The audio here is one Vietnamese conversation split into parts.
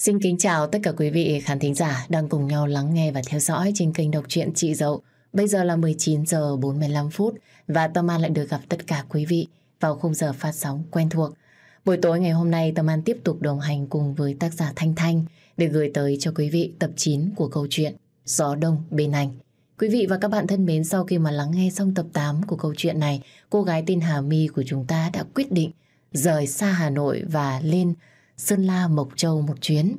Xin kính chào tất cả quý vị khán thính giả đang cùng nhau lắng nghe và theo dõi trên kênh đọc truyện Chị Dậu. Bây giờ là 19 giờ 45 phút và Tâm An lại được gặp tất cả quý vị vào khung giờ phát sóng quen thuộc. Buổi tối ngày hôm nay Tâm An tiếp tục đồng hành cùng với tác giả Thanh Thanh để gửi tới cho quý vị tập 9 của câu chuyện Gió Đông Bên Anh. Quý vị và các bạn thân mến, sau khi mà lắng nghe xong tập 8 của câu chuyện này, cô gái tên Hà My của chúng ta đã quyết định rời xa Hà Nội và lên Sơn La Mộc Châu một chuyến.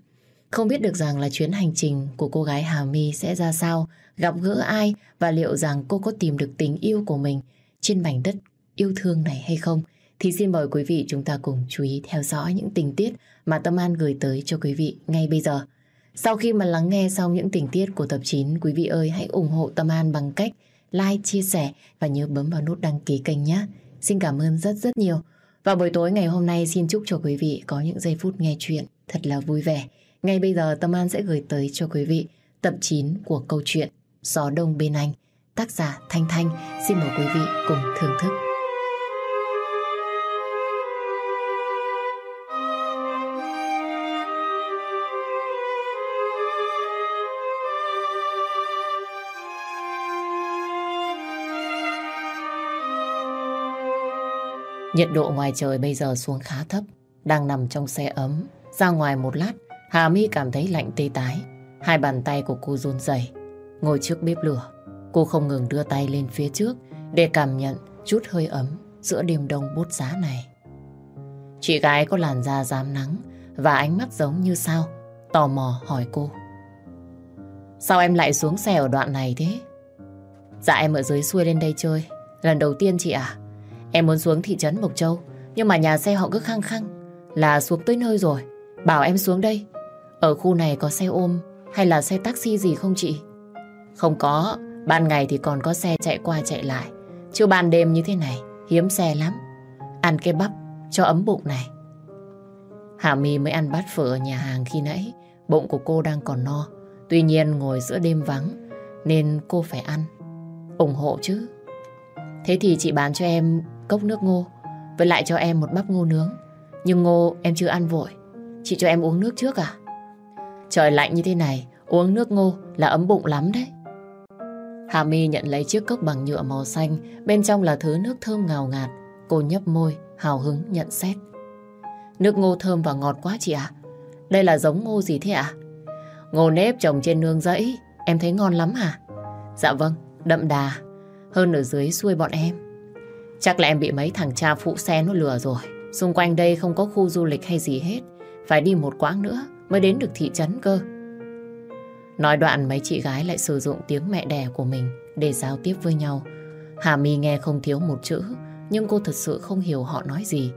Không biết được rằng là chuyến hành trình của cô gái Hà My sẽ ra sao, gặp gỡ ai và liệu rằng cô có tìm được tình yêu của mình trên mảnh đất yêu thương này hay không? Thì xin mời quý vị chúng ta cùng chú ý theo dõi những tình tiết mà Tâm An gửi tới cho quý vị ngay bây giờ. Sau khi mà lắng nghe xong những tình tiết của tập 9, quý vị ơi hãy ủng hộ Tâm An bằng cách like, chia sẻ và nhớ bấm vào nút đăng ký kênh nhé. Xin cảm ơn rất rất nhiều. Và buổi tối ngày hôm nay xin chúc cho quý vị có những giây phút nghe chuyện thật là vui vẻ. Ngay bây giờ, Tâm An sẽ gửi tới cho quý vị tập 9 của câu chuyện Gió Đông Bên Anh. Tác giả Thanh Thanh xin mời quý vị cùng thưởng thức. Nhiệt độ ngoài trời bây giờ xuống khá thấp, đang nằm trong xe ấm. Ra ngoài một lát, Hà My cảm thấy lạnh tê tái. Hai bàn tay của cô run rẩy. Ngồi trước bếp lửa, cô không ngừng đưa tay lên phía trước để cảm nhận chút hơi ấm giữa đêm đông bút giá này. Chị gái có làn da rám nắng và ánh mắt giống như sao, tò mò hỏi cô. Sao em lại xuống xe ở đoạn này thế? Dạ em ở dưới xuôi lên đây chơi, lần đầu tiên chị à? Em muốn xuống thị trấn Mộc Châu, Nhưng mà nhà xe họ cứ khăng khăng, Là xuống tới nơi rồi. Bảo em xuống đây. Ở khu này có xe ôm hay là xe taxi gì không chị? Không có, Ban ngày thì còn có xe chạy qua chạy lại. Chứ ban đêm như thế này, Hiếm xe lắm. Ăn cái bắp cho ấm bụng này. Hạ My mới ăn bát phở ở nhà hàng khi nãy. Bụng của cô đang còn no. Tuy nhiên ngồi giữa đêm vắng, Nên cô phải ăn. Ủng hộ chứ. Thế thì chị bán cho em cốc nước ngô, Với lại cho em một bắp ngô nướng. Nhưng ngô em chưa ăn vội. Chị cho em uống nước trước à? Trời lạnh như thế này, Uống nước ngô là ấm bụng lắm đấy. Hà My nhận lấy chiếc cốc bằng nhựa màu xanh, Bên trong là thứ nước thơm ngào ngạt. Cô nhấp môi, hào hứng nhận xét. Nước ngô thơm và ngọt quá chị ạ. Đây là giống ngô gì thế ạ? Ngô nếp trồng trên nương rẫy, Em thấy ngon lắm hả? Dạ vâng đậm đà. Hơn ở dưới xuôi bọn em. Chắc là em bị mấy thằng cha phụ xe nó lừa rồi. Xung quanh đây không có khu du lịch hay gì hết. Phải đi một quãng nữa mới đến được thị trấn cơ. Nói đoạn mấy chị gái lại sử dụng tiếng mẹ đẻ của mình để giao tiếp với nhau. Hà My nghe không thiếu một chữ, nhưng cô thật sự không hiểu họ nói gì.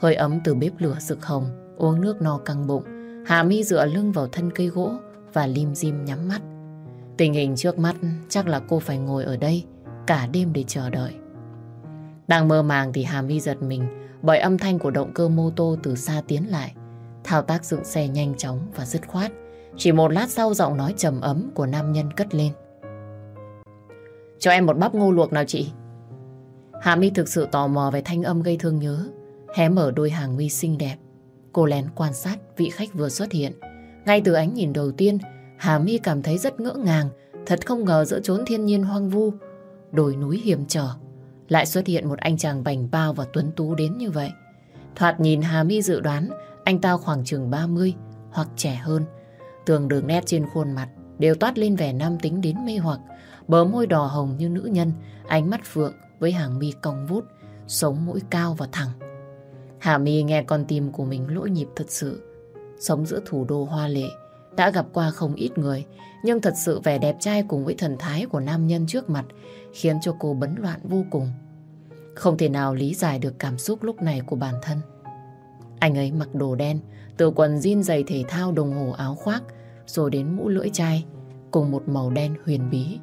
Hơi ấm từ bếp lửa rực hồng, uống nước no căng bụng. Hà My dựa lưng vào thân cây gỗ và lim dim nhắm mắt. Tình hình trước mắt chắc là cô phải ngồi ở đây cả đêm để chờ đợi. Đang mơ màng thì Hà My giật mình bởi âm thanh của động cơ mô tô từ xa tiến lại. Thao tác dựng xe nhanh chóng và dứt khoát. Chỉ một lát sau giọng nói trầm ấm của nam nhân cất lên. Cho em một bắp ngô luộc nào chị. Hà My thực sự tò mò về thanh âm gây thương nhớ. Hé mở đôi hàng mi xinh đẹp. Cô lén quan sát vị khách vừa xuất hiện. Ngay từ ánh nhìn đầu tiên, Hà My cảm thấy rất ngỡ ngàng. Thật không ngờ giữa chốn thiên nhiên hoang vu, đồi núi hiểm trở lại xuất hiện một anh chàng bành bao và tuấn tú đến như vậy. Thoạt nhìn Hà My dự đoán anh ta khoảng chừng 30 hoặc trẻ hơn. Tường đường nét trên khuôn mặt đều toát lên vẻ nam tính đến mê hoặc. Bờ môi đỏ hồng như nữ nhân, ánh mắt phượng với hàng mi cong vút, sống mũi cao và thẳng. Hà My nghe con tim của mình lỗi nhịp thật sự. Sống giữa thủ đô hoa lệ, đã gặp qua không ít người, nhưng thật sự vẻ đẹp trai cùng với thần thái của nam nhân trước mặt khiến cho cô bấn loạn vô cùng. Không thể nào lý giải được cảm xúc lúc này của bản thân. Anh ấy mặc đồ đen, từ quần jean giày thể thao đồng hồ áo khoác, rồi đến mũ lưỡi chai, cùng một màu đen huyền bí.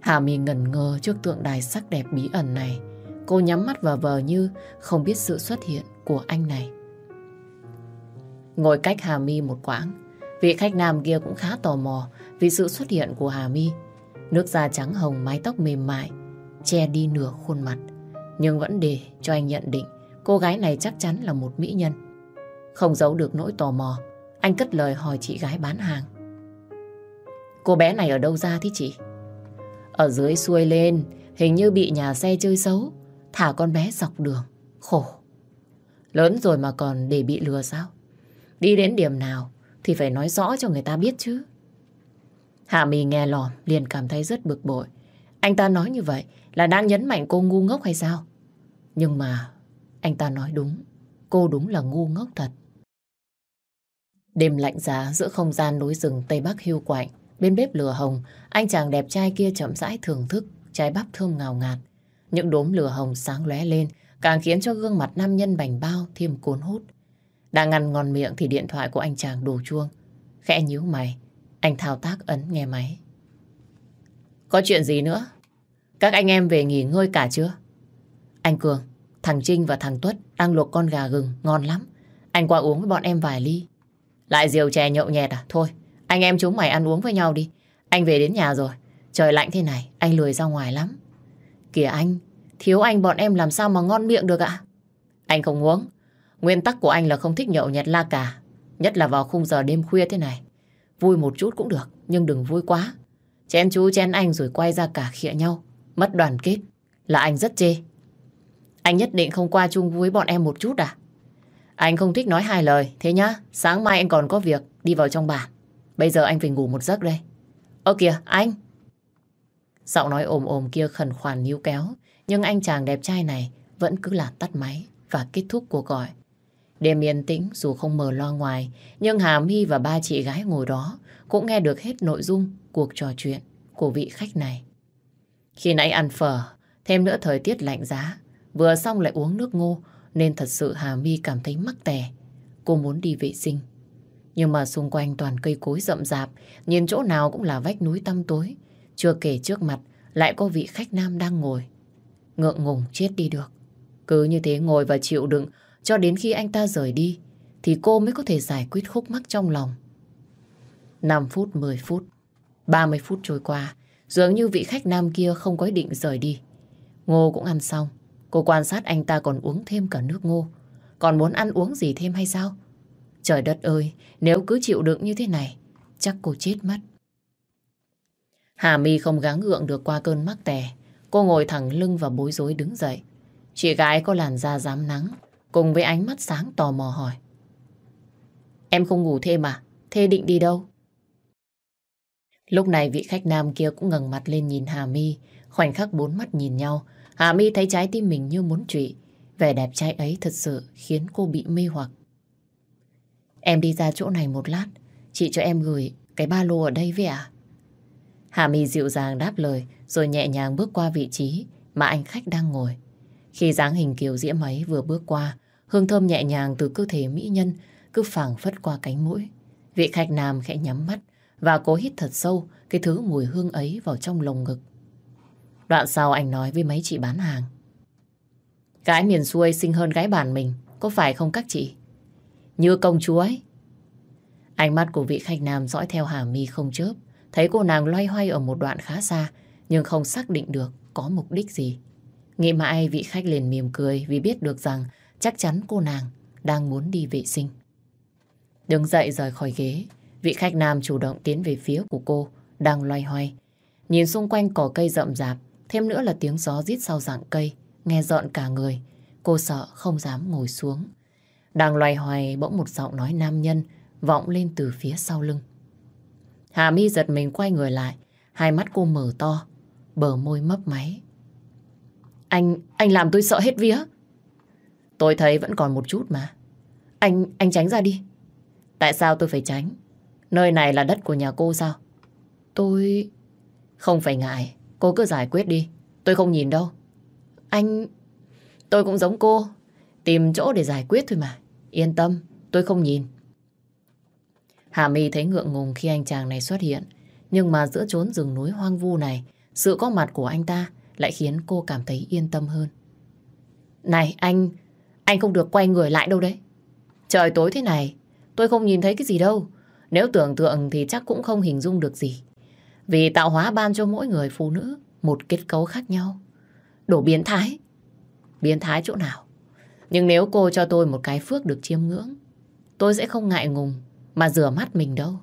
Hà My ngẩn ngơ trước tượng đài sắc đẹp bí ẩn này. Cô nhắm mắt vào vờ như không biết sự xuất hiện của anh này. Ngồi cách Hà My một quãng, vị khách nam kia cũng khá tò mò vì sự xuất hiện của Hà My. Nước da trắng hồng, mái tóc mềm mại, che đi nửa khuôn mặt nhưng vẫn để cho anh nhận định cô gái này chắc chắn là một mỹ nhân. Không giấu được nỗi tò mò, anh cất lời hỏi chị gái bán hàng. Cô bé này ở đâu ra thế chị? Ở dưới xuôi lên, hình như bị nhà xe chơi xấu, thả con bé dọc đường. Khổ. Lớn rồi mà còn để bị lừa sao? Đi đến điểm nào thì phải nói rõ cho người ta biết chứ. Hạ Mì nghe lòm liền cảm thấy rất bực bội. Anh ta nói như vậy là đang nhấn mạnh cô ngu ngốc hay sao? Nhưng mà anh ta nói đúng. Cô đúng là ngu ngốc thật. Đêm lạnh giá giữa không gian núi rừng Tây Bắc hiu quạnh. Bên bếp lửa hồng, anh chàng đẹp trai kia chậm rãi thưởng thức trái bắp thơm ngào ngạt. Những đốm lửa hồng sáng lóe lên càng khiến cho gương mặt nam nhân bành bao thêm cuốn hút. Đang ngăn ngon miệng thì điện thoại của anh chàng đổ chuông. Khẽ nhíu mày, anh thao tác ấn nghe máy. Có chuyện gì nữa? Các anh em về nghỉ ngơi cả chưa? Anh Cường, thằng Trinh và thằng Tuất đang luộc con gà gừng, ngon lắm. Anh qua uống với bọn em vài ly. Lại diều chè nhậu nhẹt à? Thôi, anh em chúng mày ăn uống với nhau đi. Anh về đến nhà rồi. Trời lạnh thế này, anh lười ra ngoài lắm. Kìa anh, thiếu anh bọn em làm sao mà ngon miệng được ạ? Anh không uống. Nguyên tắc của anh là không thích nhậu nhẹt la cả. Nhất là vào khung giờ đêm khuya thế này. Vui một chút cũng được, nhưng đừng vui quá. Chén chú chén anh rồi quay ra cả khịa nhau. Mất đoàn kết. Là anh rất chê. Anh nhất định không qua chung vui bọn em một chút à? Anh không thích nói hai lời. Thế nhá, sáng mai anh còn có việc. Đi vào trong bàn. Bây giờ anh phải ngủ một giấc đây. Ơ kìa, anh! Giọng nói ồm ồm kia khẩn khoản níu kéo. Nhưng anh chàng đẹp trai này vẫn cứ là tắt máy và kết thúc cuộc gọi. Đêm yên tĩnh dù không mở lo ngoài, nhưng Hà My và ba chị gái ngồi đó cũng nghe được hết nội dung cuộc trò chuyện của vị khách này. Khi nãy ăn phở, thêm nữa thời tiết lạnh giá, vừa xong lại uống nước ngô, nên thật sự Hà My cảm thấy mắc tè. Cô muốn đi vệ sinh. Nhưng mà xung quanh toàn cây cối rậm rạp, nhìn chỗ nào cũng là vách núi tăm tối. Chưa kể trước mặt lại có vị khách nam đang ngồi. Ngượng ngùng chết đi được. Cứ như thế ngồi và chịu đựng cho đến khi anh ta rời đi thì cô mới có thể giải quyết khúc mắc trong lòng. 5 phút, 10 phút, 30 phút trôi qua dường như vị khách nam kia không có ý định rời đi. Ngô cũng ăn xong. Cô quan sát anh ta còn uống thêm cả nước ngô. Còn muốn ăn uống gì thêm hay sao? Trời đất ơi, nếu cứ chịu đựng như thế này, chắc cô chết mất. Hà My không gắng gượng được qua cơn mắc tè. Cô ngồi thẳng lưng và bối rối đứng dậy. Chị gái có làn da dám nắng, cùng với ánh mắt sáng tò mò hỏi. Em không ngủ thêm à? Thế định đi đâu? Lúc này vị khách nam kia cũng ngẩng mặt lên nhìn Hà My, khoảnh khắc bốn mắt nhìn nhau. Hà My thấy trái tim mình như muốn trụy. Vẻ đẹp trai ấy thật sự khiến cô bị mê hoặc. Em đi ra chỗ này một lát, chị cho em gửi cái ba lô ở đây với ạ. Hà My dịu dàng đáp lời rồi nhẹ nhàng bước qua vị trí mà anh khách đang ngồi. Khi dáng hình kiều diễm ấy vừa bước qua, hương thơm nhẹ nhàng từ cơ thể mỹ nhân cứ phảng phất qua cánh mũi. Vị khách nam khẽ nhắm mắt và cố hít thật sâu cái thứ mùi hương ấy vào trong lồng ngực. Đoạn sau anh nói với mấy chị bán hàng. Gái miền xuôi xinh hơn gái bản mình, có phải không các chị? Như công chúa ấy. Ánh mắt của vị khách nam dõi theo Hà My không chớp, thấy cô nàng loay hoay ở một đoạn khá xa, nhưng không xác định được có mục đích gì. Nghĩ mãi vị khách liền mỉm cười vì biết được rằng chắc chắn cô nàng đang muốn đi vệ sinh. Đứng dậy rời khỏi ghế, vị khách nam chủ động tiến về phía của cô, đang loay hoay. Nhìn xung quanh cỏ cây rậm rạp, thêm nữa là tiếng gió rít sau dạng cây, nghe dọn cả người. Cô sợ không dám ngồi xuống. Đang loay hoay bỗng một giọng nói nam nhân vọng lên từ phía sau lưng. Hà mi giật mình quay người lại, hai mắt cô mở to, bờ môi mấp máy. Anh, anh làm tôi sợ hết vía. Tôi thấy vẫn còn một chút mà. Anh, anh tránh ra đi. Tại sao tôi phải tránh? Nơi này là đất của nhà cô sao? Tôi... Không phải ngại, cô cứ giải quyết đi. Tôi không nhìn đâu. Anh... Tôi cũng giống cô. Tìm chỗ để giải quyết thôi mà. Yên tâm, tôi không nhìn. Hà My thấy ngượng ngùng khi anh chàng này xuất hiện. Nhưng mà giữa chốn rừng núi hoang vu này, sự có mặt của anh ta lại khiến cô cảm thấy yên tâm hơn. Này anh, anh không được quay người lại đâu đấy. Trời tối thế này, tôi không nhìn thấy cái gì đâu. Nếu tưởng tượng thì chắc cũng không hình dung được gì. Vì tạo hóa ban cho mỗi người phụ nữ một kết cấu khác nhau. Đổ biến thái. Biến thái chỗ nào? Nhưng nếu cô cho tôi một cái phước được chiêm ngưỡng, tôi sẽ không ngại ngùng mà rửa mắt mình đâu.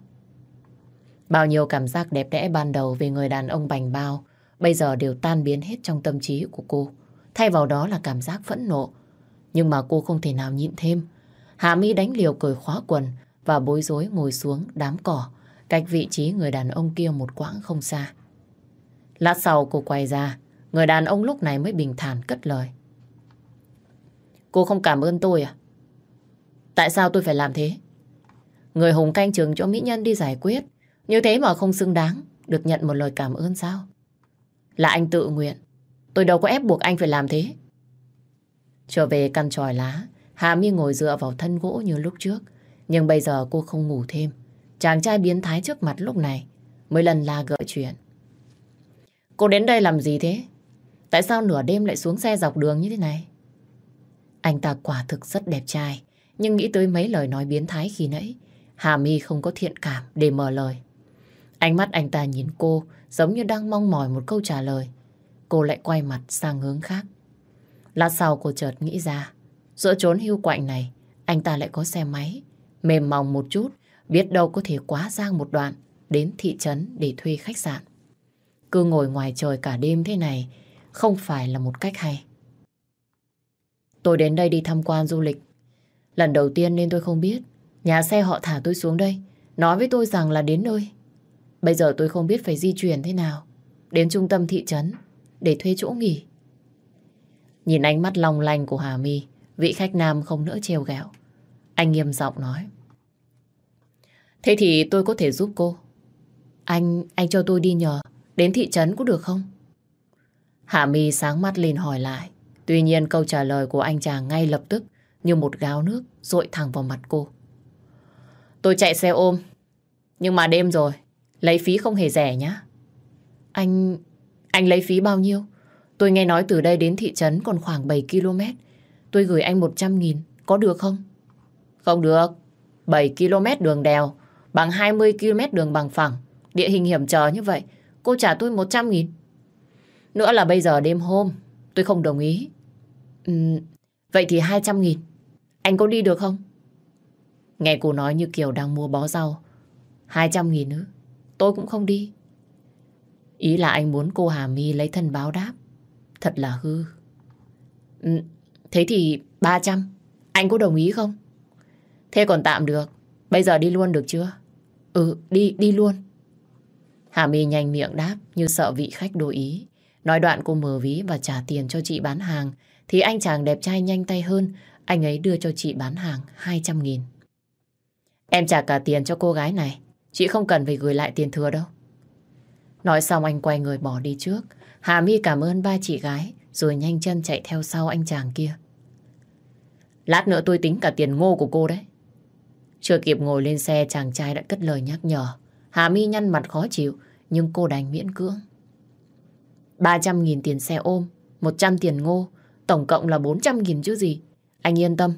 Bao nhiêu cảm giác đẹp đẽ ban đầu về người đàn ông bành bao bây giờ đều tan biến hết trong tâm trí của cô. Thay vào đó là cảm giác phẫn nộ. Nhưng mà cô không thể nào nhịn thêm. Hà Mi đánh liều cởi khóa quần và bối rối ngồi xuống đám cỏ cách vị trí người đàn ông kia một quãng không xa. Lát sau cô quay ra, người đàn ông lúc này mới bình thản cất lời. Cô không cảm ơn tôi à? Tại sao tôi phải làm thế? Người hùng canh trường cho mỹ nhân đi giải quyết, như thế mà không xứng đáng được nhận một lời cảm ơn sao? Là anh tự nguyện, tôi đâu có ép buộc anh phải làm thế. Trở về căn tròi lá, Hà Mi ngồi dựa vào thân gỗ như lúc trước, nhưng bây giờ cô không ngủ thêm. Chàng trai biến thái trước mặt lúc này mới lần la gợi chuyện. Cô đến đây làm gì thế? Tại sao nửa đêm lại xuống xe dọc đường như thế này? Anh ta quả thực rất đẹp trai, nhưng nghĩ tới mấy lời nói biến thái khi nãy, Hà My không có thiện cảm để mở lời. Ánh mắt anh ta nhìn cô giống như đang mong mỏi một câu trả lời. Cô lại quay mặt sang hướng khác. Lát sau cô chợt nghĩ ra, giữa trốn hưu quạnh này, anh ta lại có xe máy, mềm mỏng một chút, biết đâu có thể quá giang một đoạn đến thị trấn để thuê khách sạn. Cứ ngồi ngoài trời cả đêm thế này không phải là một cách hay. Tôi đến đây đi tham quan du lịch. Lần đầu tiên nên tôi không biết. Nhà xe họ thả tôi xuống đây. Nói với tôi rằng là đến nơi. Bây giờ tôi không biết phải di chuyển thế nào. Đến trung tâm thị trấn để thuê chỗ nghỉ. Nhìn ánh mắt long lanh của Hà My, vị khách nam không nỡ trêu ghẹo. Anh nghiêm giọng nói. Thế thì tôi có thể giúp cô. Anh, anh cho tôi đi nhờ. Đến thị trấn có được không? Hạ my sáng mắt lên hỏi lại. Tuy nhiên câu trả lời của anh chàng ngay lập tức như một gáo nước rội thẳng vào mặt cô. Tôi chạy xe ôm. Nhưng mà đêm rồi, lấy phí không hề rẻ nhá. Anh... anh lấy phí bao nhiêu? Tôi nghe nói từ đây đến thị trấn còn khoảng 7 km. Tôi gửi anh 100 nghìn, có được không? Không được. 7 km đường đèo bằng 20 km đường bằng phẳng. Địa hình hiểm trở như vậy, cô trả tôi 100 nghìn. Nữa là bây giờ đêm hôm, tôi không đồng ý. Uhm, vậy thì 200 nghìn. Anh có đi được không? Nghe cô nói như kiểu đang mua bó rau. 200 nghìn nữa, tôi cũng không đi. Ý là anh muốn cô Hà My lấy thân báo đáp. Thật là hư. Ừ, thế thì 300. Anh có đồng ý không? Thế còn tạm được. Bây giờ đi luôn được chưa? Ừ, đi, đi luôn. Hà My nhanh miệng đáp như sợ vị khách đổi ý. Nói đoạn cô mở ví và trả tiền cho chị bán hàng thì anh chàng đẹp trai nhanh tay hơn anh ấy đưa cho chị bán hàng 200 nghìn. Em trả cả tiền cho cô gái này chị không cần phải gửi lại tiền thừa đâu. Nói xong anh quay người bỏ đi trước Hà My cảm ơn ba chị gái rồi nhanh chân chạy theo sau anh chàng kia. Lát nữa tôi tính cả tiền ngô của cô đấy. Chưa kịp ngồi lên xe chàng trai đã cất lời nhắc nhở. Hà My nhăn mặt khó chịu nhưng cô đành miễn cưỡng. 300.000 tiền xe ôm, 100 tiền ngô, tổng cộng là 400.000 chứ gì. Anh yên tâm,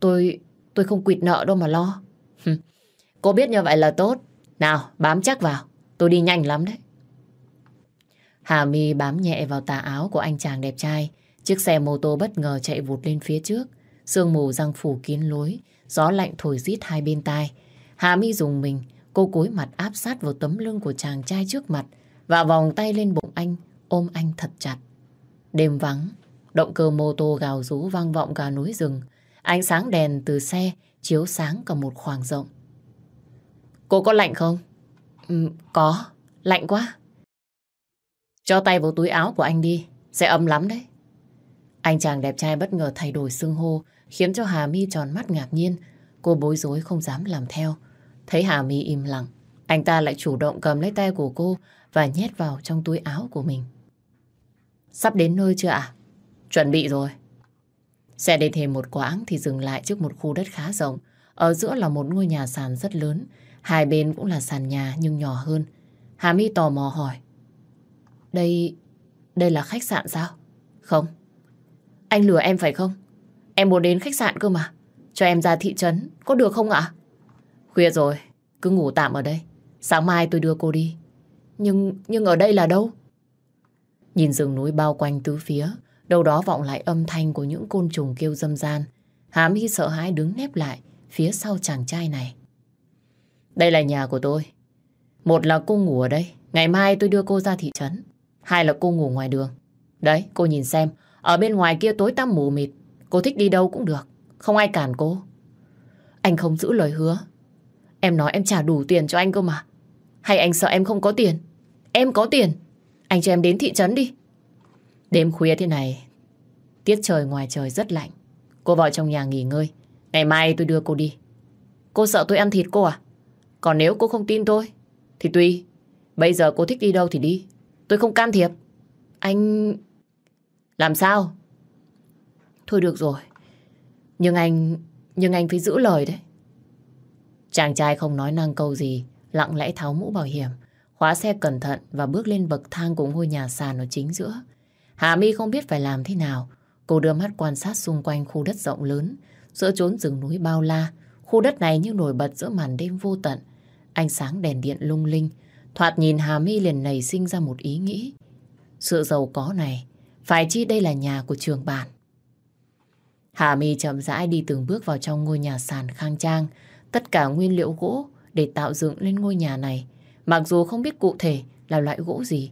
tôi tôi không quỵt nợ đâu mà lo. Cô biết như vậy là tốt. Nào, bám chắc vào, tôi đi nhanh lắm đấy. Hà My bám nhẹ vào tà áo của anh chàng đẹp trai. Chiếc xe mô tô bất ngờ chạy vụt lên phía trước. Sương mù răng phủ kín lối, gió lạnh thổi rít hai bên tai. Hà My dùng mình, cô cúi mặt áp sát vào tấm lưng của chàng trai trước mặt và vòng tay lên bụng anh, ôm anh thật chặt. Đêm vắng, động cơ mô tô gào rú vang vọng cả núi rừng. Ánh sáng đèn từ xe chiếu sáng cả một khoảng rộng. Cô có lạnh không? Ừ, có, lạnh quá. Cho tay vào túi áo của anh đi, sẽ ấm lắm đấy. Anh chàng đẹp trai bất ngờ thay đổi xưng hô, khiến cho Hà My tròn mắt ngạc nhiên. Cô bối rối không dám làm theo. Thấy Hà My im lặng, anh ta lại chủ động cầm lấy tay của cô và nhét vào trong túi áo của mình. Sắp đến nơi chưa ạ? Chuẩn bị rồi. Xe đi thêm một quãng thì dừng lại trước một khu đất khá rộng. Ở giữa là một ngôi nhà sàn rất lớn. Hai bên cũng là sàn nhà nhưng nhỏ hơn. Hà My tò mò hỏi. Đây... đây là khách sạn sao? Không. Anh lừa em phải không? Em muốn đến khách sạn cơ mà. Cho em ra thị trấn, có được không ạ? Khuya rồi, cứ ngủ tạm ở đây. Sáng mai tôi đưa cô đi. Nhưng, nhưng ở đây là đâu? Nhìn rừng núi bao quanh tứ phía, đâu đó vọng lại âm thanh của những côn trùng kêu dâm gian. Hám Hy sợ hãi đứng nép lại phía sau chàng trai này. Đây là nhà của tôi. Một là cô ngủ ở đây. Ngày mai tôi đưa cô ra thị trấn. Hai là cô ngủ ngoài đường. Đấy, cô nhìn xem. Ở bên ngoài kia tối tăm mù mịt. Cô thích đi đâu cũng được. Không ai cản cô. Anh không giữ lời hứa. Em nói em trả đủ tiền cho anh cơ mà. Hay anh sợ em không có tiền? Em có tiền. Anh cho em đến thị trấn đi. Đêm khuya thế này, tiết trời ngoài trời rất lạnh. Cô vào trong nhà nghỉ ngơi. Ngày mai tôi đưa cô đi. Cô sợ tôi ăn thịt cô à? Còn nếu cô không tin tôi, thì tùy. Bây giờ cô thích đi đâu thì đi. Tôi không can thiệp. Anh... Làm sao? Thôi được rồi. Nhưng anh... Nhưng anh phải giữ lời đấy. Chàng trai không nói năng câu gì, lặng lẽ tháo mũ bảo hiểm, khóa xe cẩn thận và bước lên bậc thang của ngôi nhà sàn ở chính giữa. Hà My không biết phải làm thế nào. Cô đưa mắt quan sát xung quanh khu đất rộng lớn, giữa chốn rừng núi bao la. Khu đất này như nổi bật giữa màn đêm vô tận. Ánh sáng đèn điện lung linh, thoạt nhìn Hà My liền nảy sinh ra một ý nghĩ. Sự giàu có này, phải chi đây là nhà của trường bản. Hà My chậm rãi đi từng bước vào trong ngôi nhà sàn khang trang, tất cả nguyên liệu gỗ để tạo dựng lên ngôi nhà này. Mặc dù không biết cụ thể là loại gỗ gì,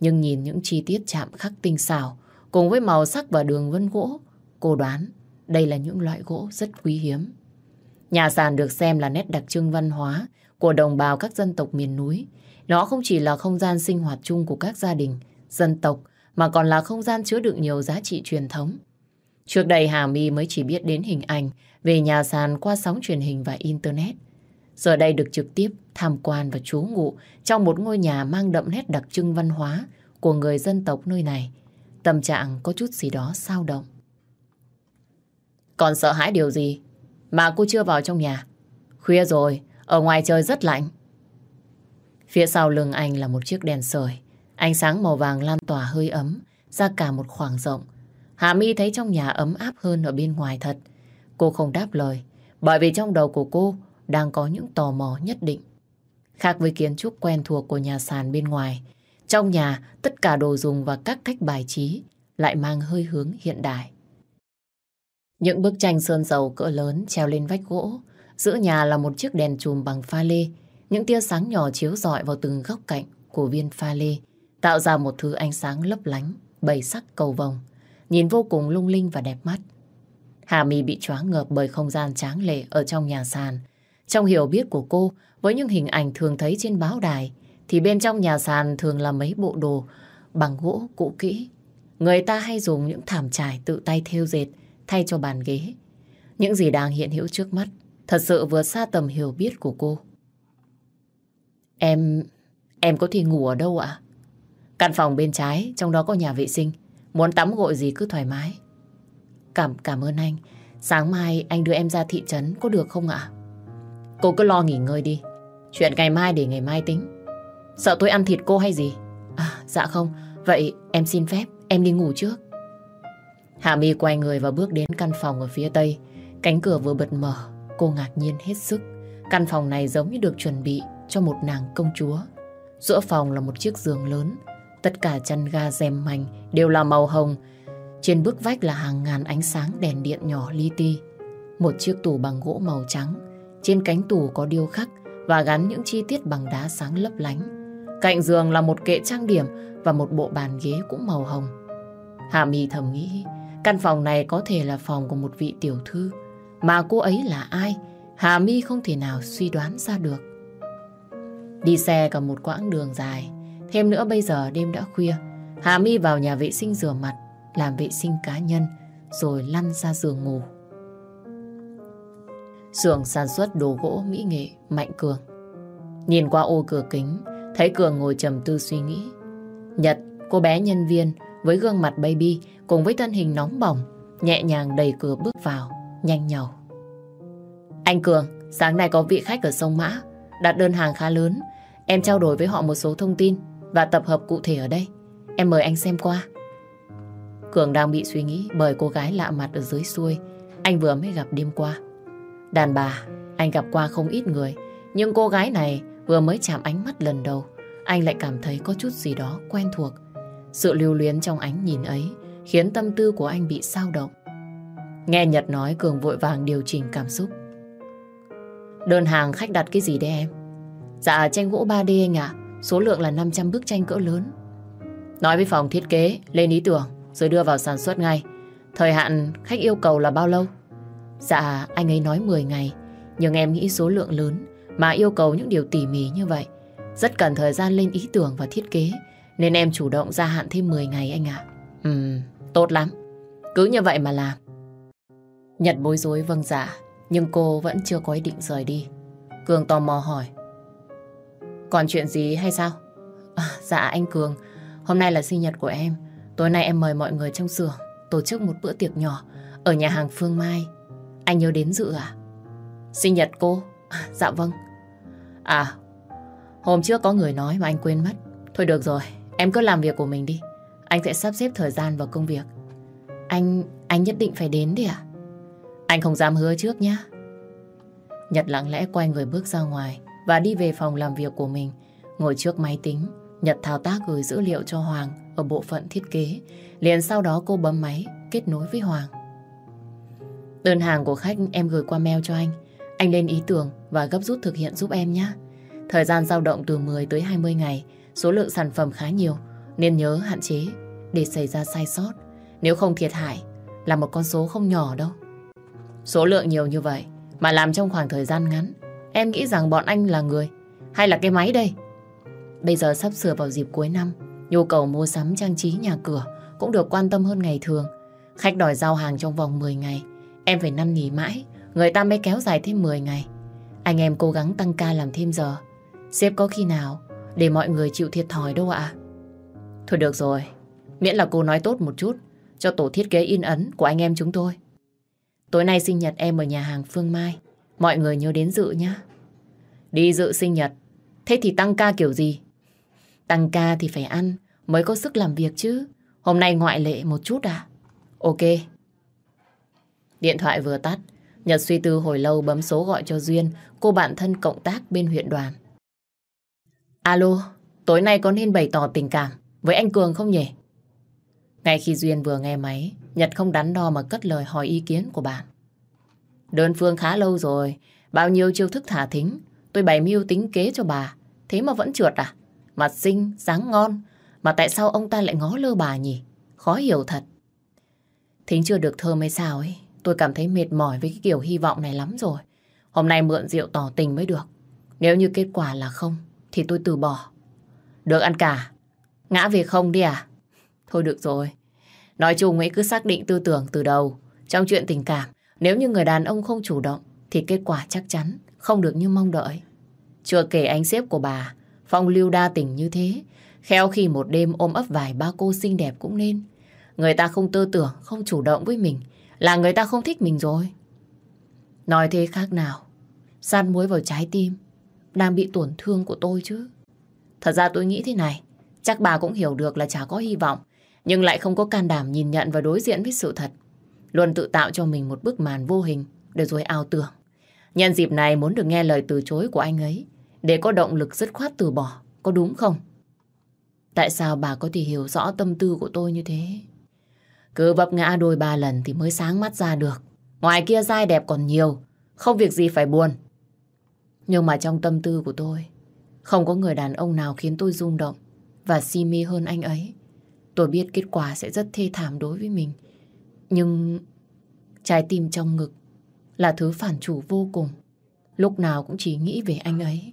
nhưng nhìn những chi tiết chạm khắc tinh xảo cùng với màu sắc và đường vân gỗ, cô đoán đây là những loại gỗ rất quý hiếm. Nhà sàn được xem là nét đặc trưng văn hóa của đồng bào các dân tộc miền núi. Nó không chỉ là không gian sinh hoạt chung của các gia đình, dân tộc, mà còn là không gian chứa đựng nhiều giá trị truyền thống. Trước đây Hà My mới chỉ biết đến hình ảnh về nhà sàn qua sóng truyền hình và Internet. Giờ đây được trực tiếp tham quan và trú ngụ trong một ngôi nhà mang đậm nét đặc trưng văn hóa của người dân tộc nơi này. Tâm trạng có chút gì đó sao động. Còn sợ hãi điều gì mà cô chưa vào trong nhà? Khuya rồi, ở ngoài trời rất lạnh. Phía sau lưng anh là một chiếc đèn sưởi, ánh sáng màu vàng lan tỏa hơi ấm ra cả một khoảng rộng. Hạ Mi thấy trong nhà ấm áp hơn ở bên ngoài thật. Cô không đáp lời, bởi vì trong đầu của cô đang có những tò mò nhất định. Khác với kiến trúc quen thuộc của nhà sàn bên ngoài, trong nhà tất cả đồ dùng và các cách bài trí lại mang hơi hướng hiện đại. Những bức tranh sơn dầu cỡ lớn treo lên vách gỗ, giữa nhà là một chiếc đèn chùm bằng pha lê, những tia sáng nhỏ chiếu rọi vào từng góc cạnh của viên pha lê, tạo ra một thứ ánh sáng lấp lánh, bảy sắc cầu vồng, nhìn vô cùng lung linh và đẹp mắt. Hà My bị choáng ngợp bởi không gian tráng lệ ở trong nhà sàn. Trong hiểu biết của cô, với những hình ảnh thường thấy trên báo đài, thì bên trong nhà sàn thường là mấy bộ đồ bằng gỗ cũ kỹ. Người ta hay dùng những thảm trải tự tay thêu dệt thay cho bàn ghế. Những gì đang hiện hữu trước mắt thật sự vượt xa tầm hiểu biết của cô. Em... em có thể ngủ ở đâu ạ? Căn phòng bên trái, trong đó có nhà vệ sinh. Muốn tắm gội gì cứ thoải mái. Cảm cảm ơn anh. Sáng mai anh đưa em ra thị trấn có được không ạ? Cô cứ lo nghỉ ngơi đi. Chuyện ngày mai để ngày mai tính. Sợ tôi ăn thịt cô hay gì? À, dạ không. Vậy em xin phép, em đi ngủ trước. Hạ My quay người và bước đến căn phòng ở phía tây. Cánh cửa vừa bật mở, cô ngạc nhiên hết sức. Căn phòng này giống như được chuẩn bị cho một nàng công chúa. Giữa phòng là một chiếc giường lớn. Tất cả chăn ga rèm mảnh đều là màu hồng. Trên bức vách là hàng ngàn ánh sáng đèn điện nhỏ li ti. Một chiếc tủ bằng gỗ màu trắng. Trên cánh tủ có điêu khắc và gắn những chi tiết bằng đá sáng lấp lánh. Cạnh giường là một kệ trang điểm và một bộ bàn ghế cũng màu hồng. Hạ Mì thầm nghĩ, Căn phòng này có thể là phòng của một vị tiểu thư. Mà cô ấy là ai? Hà My không thể nào suy đoán ra được. Đi xe cả một quãng đường dài. Thêm nữa bây giờ đêm đã khuya. Hà My vào nhà vệ sinh rửa mặt, làm vệ sinh cá nhân, rồi lăn ra giường ngủ. Xưởng sản xuất đồ gỗ mỹ nghệ Mạnh Cường. Nhìn qua ô cửa kính, thấy Cường ngồi trầm tư suy nghĩ. Nhật, cô bé nhân viên với gương mặt baby cùng với thân hình nóng bỏng, nhẹ nhàng đẩy cửa bước vào, nhanh nhầu. Anh Cường, sáng nay có vị khách ở sông Mã, đặt đơn hàng khá lớn. Em trao đổi với họ một số thông tin và tập hợp cụ thể ở đây. Em mời anh xem qua. Cường đang bị suy nghĩ bởi cô gái lạ mặt ở dưới xuôi anh vừa mới gặp đêm qua. Đàn bà, anh gặp qua không ít người, nhưng cô gái này vừa mới chạm ánh mắt lần đầu, anh lại cảm thấy có chút gì đó quen thuộc. Sự lưu luyến trong ánh nhìn ấy khiến tâm tư của anh bị sao động. Nghe Nhật nói Cường vội vàng điều chỉnh cảm xúc. Đơn hàng khách đặt cái gì đây em? Dạ tranh gỗ 3D anh ạ. Số lượng là 500 bức tranh cỡ lớn. Nói với phòng thiết kế, lên ý tưởng, rồi đưa vào sản xuất ngay. Thời hạn khách yêu cầu là bao lâu? Dạ, anh ấy nói 10 ngày. Nhưng em nghĩ số lượng lớn mà yêu cầu những điều tỉ mỉ như vậy. Rất cần thời gian lên ý tưởng và thiết kế. Nên em chủ động gia hạn thêm 10 ngày anh ạ. Ừ, tốt lắm. Cứ như vậy mà làm. Nhật bối rối vâng dạ, nhưng cô vẫn chưa có ý định rời đi. Cường tò mò hỏi. Còn chuyện gì hay sao? À, dạ anh Cường, hôm nay là sinh nhật của em. Tối nay em mời mọi người trong xưởng tổ chức một bữa tiệc nhỏ ở nhà hàng Phương Mai. Anh nhớ đến dự à? Sinh nhật cô? À, dạ vâng. À, hôm trước có người nói mà anh quên mất. Thôi được rồi, em cứ làm việc của mình đi. Anh sẽ sắp xếp thời gian vào công việc. Anh, anh nhất định phải đến đi à? Anh không dám hứa trước nhé. Nhật lặng lẽ quay người bước ra ngoài và đi về phòng làm việc của mình. Ngồi trước máy tính, Nhật thao tác gửi dữ liệu cho Hoàng ở bộ phận thiết kế. Liền sau đó cô bấm máy, kết nối với Hoàng. Đơn hàng của khách em gửi qua mail cho anh. Anh lên ý tưởng và gấp rút thực hiện giúp em nhé. Thời gian dao động từ 10 tới 20 ngày, số lượng sản phẩm khá nhiều, nên nhớ hạn chế để xảy ra sai sót. Nếu không thiệt hại là một con số không nhỏ đâu. Số lượng nhiều như vậy mà làm trong khoảng thời gian ngắn, em nghĩ rằng bọn anh là người hay là cái máy đây? Bây giờ sắp sửa vào dịp cuối năm, nhu cầu mua sắm trang trí nhà cửa cũng được quan tâm hơn ngày thường. Khách đòi giao hàng trong vòng 10 ngày, em phải năn nỉ mãi, người ta mới kéo dài thêm 10 ngày. Anh em cố gắng tăng ca làm thêm giờ. Sếp có khi nào để mọi người chịu thiệt thòi đâu ạ? Thôi được rồi, miễn là cô nói tốt một chút cho tổ thiết kế in ấn của anh em chúng tôi. Tối nay sinh nhật em ở nhà hàng Phương Mai. Mọi người nhớ đến dự nhé. Đi dự sinh nhật. Thế thì tăng ca kiểu gì? Tăng ca thì phải ăn mới có sức làm việc chứ. Hôm nay ngoại lệ một chút à? Ok. Điện thoại vừa tắt. Nhật suy tư hồi lâu bấm số gọi cho Duyên, cô bạn thân cộng tác bên huyện đoàn. Alo, tối nay có nên bày tỏ tình cảm với anh Cường không nhỉ? Ngay khi Duyên vừa nghe máy, Nhật không đắn đo mà cất lời hỏi ý kiến của bạn. Đơn phương khá lâu rồi, bao nhiêu chiêu thức thả thính, tôi bày mưu tính kế cho bà, thế mà vẫn trượt à? Mặt xinh, dáng ngon, mà tại sao ông ta lại ngó lơ bà nhỉ? Khó hiểu thật. Thính chưa được thơm hay sao ấy, tôi cảm thấy mệt mỏi với cái kiểu hy vọng này lắm rồi. Hôm nay mượn rượu tỏ tình mới được. Nếu như kết quả là không, thì tôi từ bỏ. Được ăn cả. Ngã về không đi à? Thôi được rồi. Nói chung ấy cứ xác định tư tưởng từ đầu. Trong chuyện tình cảm, nếu như người đàn ông không chủ động, thì kết quả chắc chắn không được như mong đợi. Chưa kể anh xếp của bà, phong lưu đa tình như thế, khéo khi một đêm ôm ấp vài ba cô xinh đẹp cũng nên. Người ta không tư tưởng, không chủ động với mình, là người ta không thích mình rồi. Nói thế khác nào, san muối vào trái tim, đang bị tổn thương của tôi chứ. Thật ra tôi nghĩ thế này, chắc bà cũng hiểu được là chả có hy vọng nhưng lại không có can đảm nhìn nhận và đối diện với sự thật. Luôn tự tạo cho mình một bức màn vô hình để rồi ảo tưởng. Nhân dịp này muốn được nghe lời từ chối của anh ấy để có động lực dứt khoát từ bỏ, có đúng không? Tại sao bà có thể hiểu rõ tâm tư của tôi như thế? Cứ vấp ngã đôi ba lần thì mới sáng mắt ra được. Ngoài kia dai đẹp còn nhiều, không việc gì phải buồn. Nhưng mà trong tâm tư của tôi, không có người đàn ông nào khiến tôi rung động và si mê hơn anh ấy. Tôi biết kết quả sẽ rất thê thảm đối với mình. Nhưng trái tim trong ngực là thứ phản chủ vô cùng. Lúc nào cũng chỉ nghĩ về anh ấy.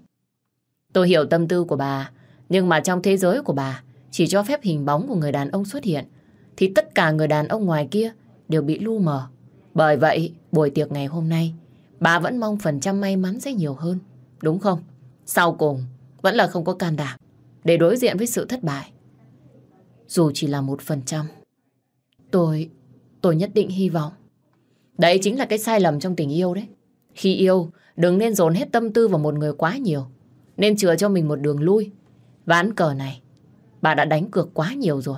Tôi hiểu tâm tư của bà, nhưng mà trong thế giới của bà chỉ cho phép hình bóng của người đàn ông xuất hiện, thì tất cả người đàn ông ngoài kia đều bị lu mờ. Bởi vậy, buổi tiệc ngày hôm nay, bà vẫn mong phần trăm may mắn sẽ nhiều hơn, đúng không? Sau cùng, vẫn là không có can đảm để đối diện với sự thất bại. Dù chỉ là một phần trăm. Tôi, tôi nhất định hy vọng. Đấy chính là cái sai lầm trong tình yêu đấy. Khi yêu, đừng nên dồn hết tâm tư vào một người quá nhiều. Nên chừa cho mình một đường lui. Ván cờ này, bà đã đánh cược quá nhiều rồi.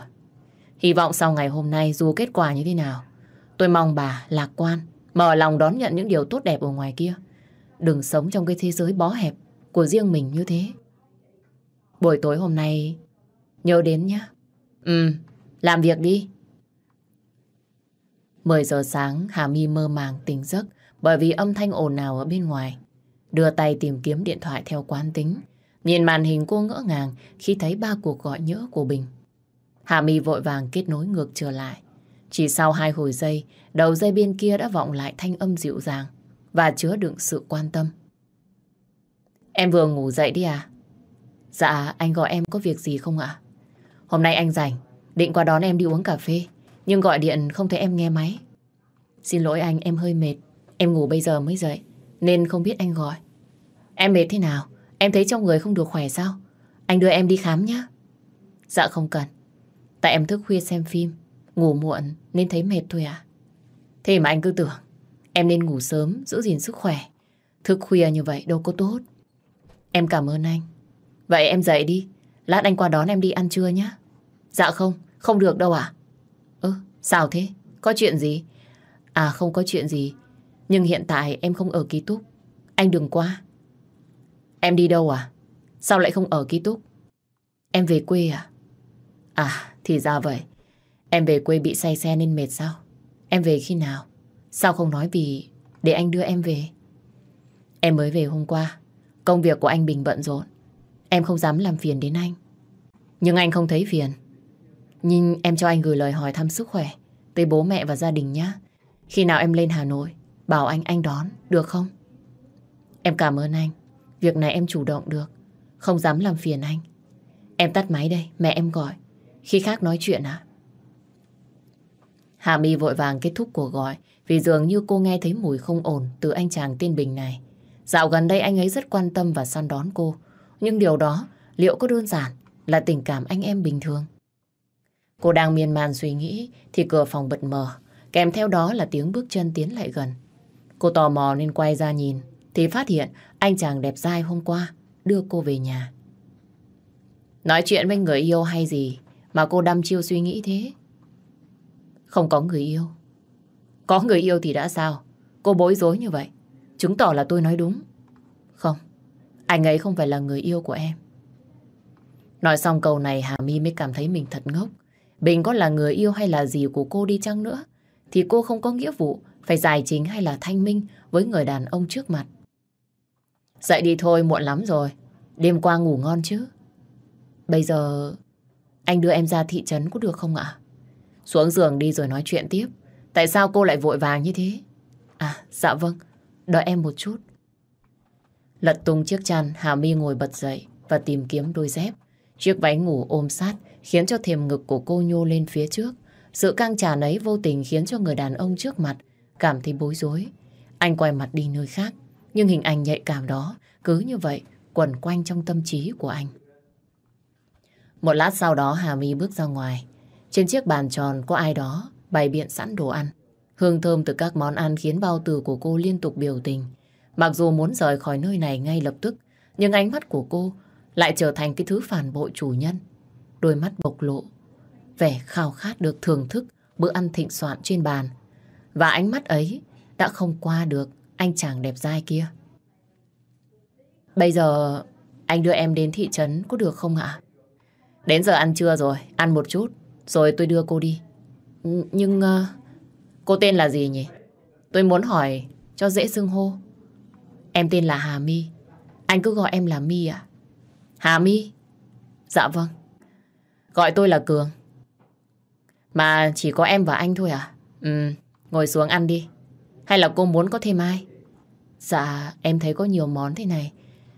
Hy vọng sau ngày hôm nay dù kết quả như thế nào, tôi mong bà lạc quan, mở lòng đón nhận những điều tốt đẹp ở ngoài kia. Đừng sống trong cái thế giới bó hẹp của riêng mình như thế. Buổi tối hôm nay nhớ đến nhé. Ừ, làm việc đi. 10 giờ sáng, Hà My mơ màng tỉnh giấc bởi vì âm thanh ồn ào ở bên ngoài. Đưa tay tìm kiếm điện thoại theo quán tính. Nhìn màn hình cô ngỡ ngàng khi thấy ba cuộc gọi nhỡ của Bình. Hà My vội vàng kết nối ngược trở lại. Chỉ sau hai hồi giây, đầu dây bên kia đã vọng lại thanh âm dịu dàng và chứa đựng sự quan tâm. Em vừa ngủ dậy đi à? Dạ, anh gọi em có việc gì không ạ? Hôm nay anh rảnh, định qua đón em đi uống cà phê, nhưng gọi điện không thấy em nghe máy. Xin lỗi anh, em hơi mệt. Em ngủ bây giờ mới dậy, nên không biết anh gọi. Em mệt thế nào? Em thấy trong người không được khỏe sao? Anh đưa em đi khám nhé. Dạ không cần. Tại em thức khuya xem phim, ngủ muộn nên thấy mệt thôi à. Thế mà anh cứ tưởng em nên ngủ sớm, giữ gìn sức khỏe. Thức khuya như vậy đâu có tốt. Em cảm ơn anh. Vậy em dậy đi. Lát anh qua đón em đi ăn trưa nhé. Dạ không, không được đâu à? Ơ, sao thế? Có chuyện gì? À không có chuyện gì. Nhưng hiện tại em không ở ký túc. Anh đừng qua. Em đi đâu à? Sao lại không ở ký túc? Em về quê à? À, thì ra vậy. Em về quê bị say xe nên mệt sao? Em về khi nào? Sao không nói vì để anh đưa em về? Em mới về hôm qua. Công việc của anh Bình bận rộn. Em không dám làm phiền đến anh. Nhưng anh không thấy phiền. Nhưng em cho anh gửi lời hỏi thăm sức khỏe tới bố mẹ và gia đình nhé. Khi nào em lên Hà Nội, bảo anh anh đón, được không? Em cảm ơn anh. Việc này em chủ động được. Không dám làm phiền anh. Em tắt máy đây, mẹ em gọi. Khi khác nói chuyện à? Hà My vội vàng kết thúc cuộc gọi vì dường như cô nghe thấy mùi không ổn từ anh chàng tiên Bình này. Dạo gần đây anh ấy rất quan tâm và săn đón cô. Nhưng điều đó liệu có đơn giản là tình cảm anh em bình thường? Cô đang miên man suy nghĩ thì cửa phòng bật mở. Kèm theo đó là tiếng bước chân tiến lại gần. Cô tò mò nên quay ra nhìn thì phát hiện anh chàng đẹp dai hôm qua đưa cô về nhà. Nói chuyện với người yêu hay gì mà cô đăm chiêu suy nghĩ thế? Không có người yêu. Có người yêu thì đã sao? Cô bối rối như vậy. Chứng tỏ là tôi nói đúng. Không, anh ấy không phải là người yêu của em. Nói xong câu này Hà My mới cảm thấy mình thật ngốc. Bình có là người yêu hay là gì của cô đi chăng nữa thì cô không có nghĩa vụ phải giải chính hay là thanh minh với người đàn ông trước mặt. Dậy đi thôi, muộn lắm rồi. Đêm qua ngủ ngon chứ. Bây giờ anh đưa em ra thị trấn có được không ạ? Xuống giường đi rồi nói chuyện tiếp. Tại sao cô lại vội vàng như thế? À, dạ vâng. Đợi em một chút. Lật tung chiếc chăn, Hà My ngồi bật dậy và tìm kiếm đôi dép. Chiếc váy ngủ ôm sát khiến cho thềm ngực của cô nhô lên phía trước. Sự căng tràn ấy vô tình khiến cho người đàn ông trước mặt cảm thấy bối rối. Anh quay mặt đi nơi khác, nhưng hình ảnh nhạy cảm đó cứ như vậy quẩn quanh trong tâm trí của anh. Một lát sau đó Hà My bước ra ngoài. Trên chiếc bàn tròn có ai đó bày biện sẵn đồ ăn. Hương thơm từ các món ăn khiến bao tử của cô liên tục biểu tình. Mặc dù muốn rời khỏi nơi này ngay lập tức, nhưng ánh mắt của cô lại trở thành cái thứ phản bội chủ nhân. Đôi mắt bộc lộ, vẻ khao khát được thưởng thức bữa ăn thịnh soạn trên bàn. Và ánh mắt ấy đã không qua được anh chàng đẹp dai kia. Bây giờ anh đưa em đến thị trấn có được không ạ? Đến giờ ăn trưa rồi, ăn một chút, rồi tôi đưa cô đi. Nhưng uh, cô tên là gì nhỉ? Tôi muốn hỏi cho dễ xưng hô. Em tên là Hà My. Anh cứ gọi em là My à? Hà My? Dạ vâng. Gọi tôi là Cường. Mà chỉ có em và anh thôi à? Ừ, ngồi xuống ăn đi. Hay là cô muốn có thêm ai? Dạ, em thấy có nhiều món thế này.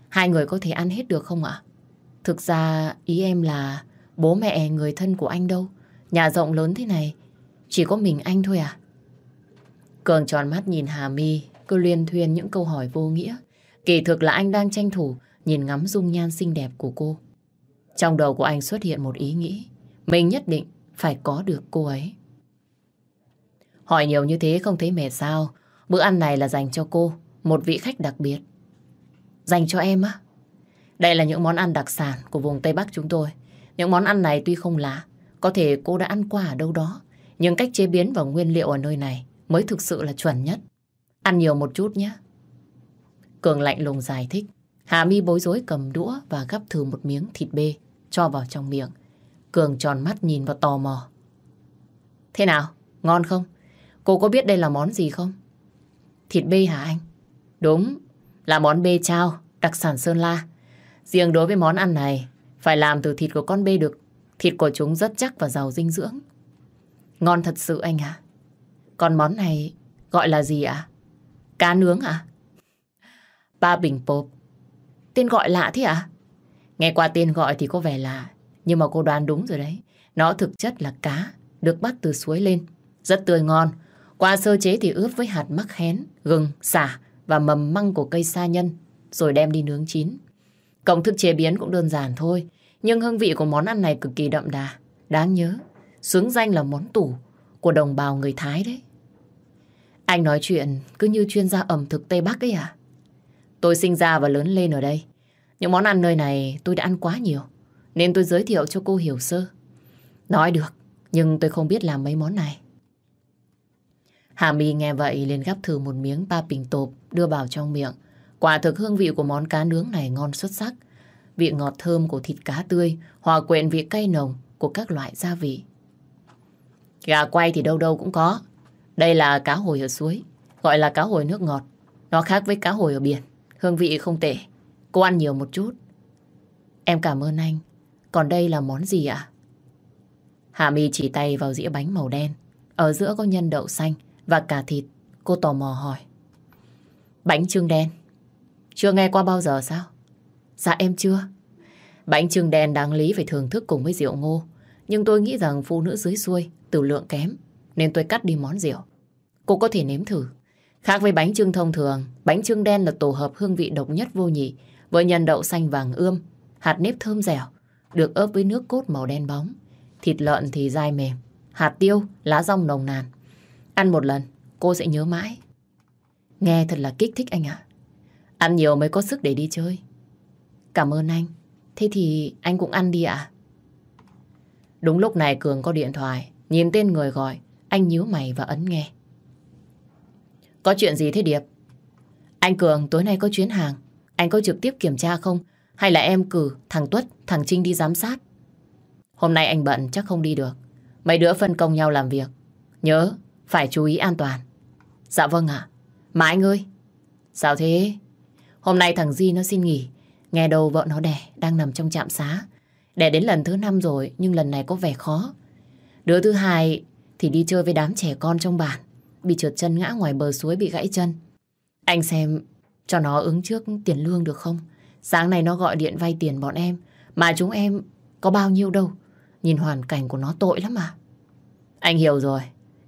Hai người có thể ăn hết được không ạ? Thực ra ý em là bố mẹ người thân của anh đâu. Nhà rộng lớn thế này, chỉ có mình anh thôi à? Cường tròn mắt nhìn Hà My, cứ liên thuyên những câu hỏi vô nghĩa. Kỳ thực là anh đang tranh thủ nhìn ngắm dung nhan xinh đẹp của cô. Trong đầu của anh xuất hiện một ý nghĩ. Mình nhất định phải có được cô ấy. Hỏi nhiều như thế không thấy mệt sao? Bữa ăn này là dành cho cô, một vị khách đặc biệt. Dành cho em á? Đây là những món ăn đặc sản của vùng Tây Bắc chúng tôi. Những món ăn này tuy không lạ, có thể cô đã ăn qua ở đâu đó, nhưng cách chế biến và nguyên liệu ở nơi này mới thực sự là chuẩn nhất. Ăn nhiều một chút nhé. Cường lạnh lùng giải thích. Hà mi bối rối cầm đũa và gắp thử một miếng thịt bê, cho vào trong miệng. Cường tròn mắt nhìn vào tò mò. Thế nào? Ngon không? Cô có biết đây là món gì không? Thịt bê hả anh? Đúng, là món bê trao, đặc sản Sơn La. Riêng đối với món ăn này, phải làm từ thịt của con bê được. Thịt của chúng rất chắc và giàu dinh dưỡng. Ngon thật sự anh ạ. Còn món này gọi là gì ạ? Cá nướng à? Ba bình bộp. Tên gọi lạ thế à? Nghe qua tên gọi thì có vẻ lạ. Nhưng mà cô đoán đúng rồi đấy. Nó thực chất là cá, được bắt từ suối lên. Rất tươi ngon. Qua sơ chế thì ướp với hạt mắc khén, gừng, xả và mầm măng của cây sa nhân. Rồi đem đi nướng chín. Công thức chế biến cũng đơn giản thôi. Nhưng hương vị của món ăn này cực kỳ đậm đà. Đáng nhớ. Xướng danh là món tủ của đồng bào người Thái đấy. Anh nói chuyện cứ như chuyên gia ẩm thực Tây Bắc ấy à? Tôi sinh ra và lớn lên ở đây. Những món ăn nơi này tôi đã ăn quá nhiều. Nên tôi giới thiệu cho cô hiểu sơ. Nói được, nhưng tôi không biết làm mấy món này. Hà My nghe vậy liền gắp thử một miếng ba bình tộp đưa vào trong miệng. Quả thực hương vị của món cá nướng này ngon xuất sắc. Vị ngọt thơm của thịt cá tươi hòa quyện vị cay nồng của các loại gia vị. Gà quay thì đâu đâu cũng có. Đây là cá hồi ở suối, gọi là cá hồi nước ngọt. Nó khác với cá hồi ở biển, hương vị không tệ. Cô ăn nhiều một chút. Em cảm ơn anh. Còn đây là món gì ạ? Hạ Mi chỉ tay vào dĩa bánh màu đen. Ở giữa có nhân đậu xanh và cả thịt. Cô tò mò hỏi. Bánh trưng đen. Chưa nghe qua bao giờ sao? Dạ em chưa. Bánh trưng đen đáng lý phải thưởng thức cùng với rượu ngô. Nhưng tôi nghĩ rằng phụ nữ dưới xuôi tử lượng kém nên tôi cắt đi món rượu. Cô có thể nếm thử. Khác với bánh trưng thông thường, bánh trưng đen là tổ hợp hương vị độc nhất vô nhị với nhân đậu xanh vàng ươm, hạt nếp thơm dẻo, được ướp với nước cốt màu đen bóng. Thịt lợn thì dai mềm, hạt tiêu, lá rong nồng nàn. Ăn một lần, cô sẽ nhớ mãi. Nghe thật là kích thích anh ạ. Ăn nhiều mới có sức để đi chơi. Cảm ơn anh. Thế thì anh cũng ăn đi ạ. Đúng lúc này Cường có điện thoại. Nhìn tên người gọi, anh nhíu mày và ấn nghe. Có chuyện gì thế Điệp? Anh Cường tối nay có chuyến hàng. Anh có trực tiếp kiểm tra không? Hay là em cử thằng Tuất, thằng Trinh đi giám sát? Hôm nay anh bận chắc không đi được. Mấy đứa phân công nhau làm việc. Nhớ, phải chú ý an toàn. Dạ vâng ạ. Mà anh ơi. Sao thế? Hôm nay thằng Di nó xin nghỉ. Nghe đầu vợ nó đẻ, đang nằm trong trạm xá. Đẻ đến lần thứ năm rồi, nhưng lần này có vẻ khó. Đứa thứ hai thì đi chơi với đám trẻ con trong bản. Bị trượt chân ngã ngoài bờ suối bị gãy chân. Anh xem cho nó ứng trước tiền lương được không? Sáng nay nó gọi điện vay tiền bọn em. Mà chúng em có bao nhiêu đâu. Nhìn hoàn cảnh của nó tội lắm mà. Anh hiểu rồi.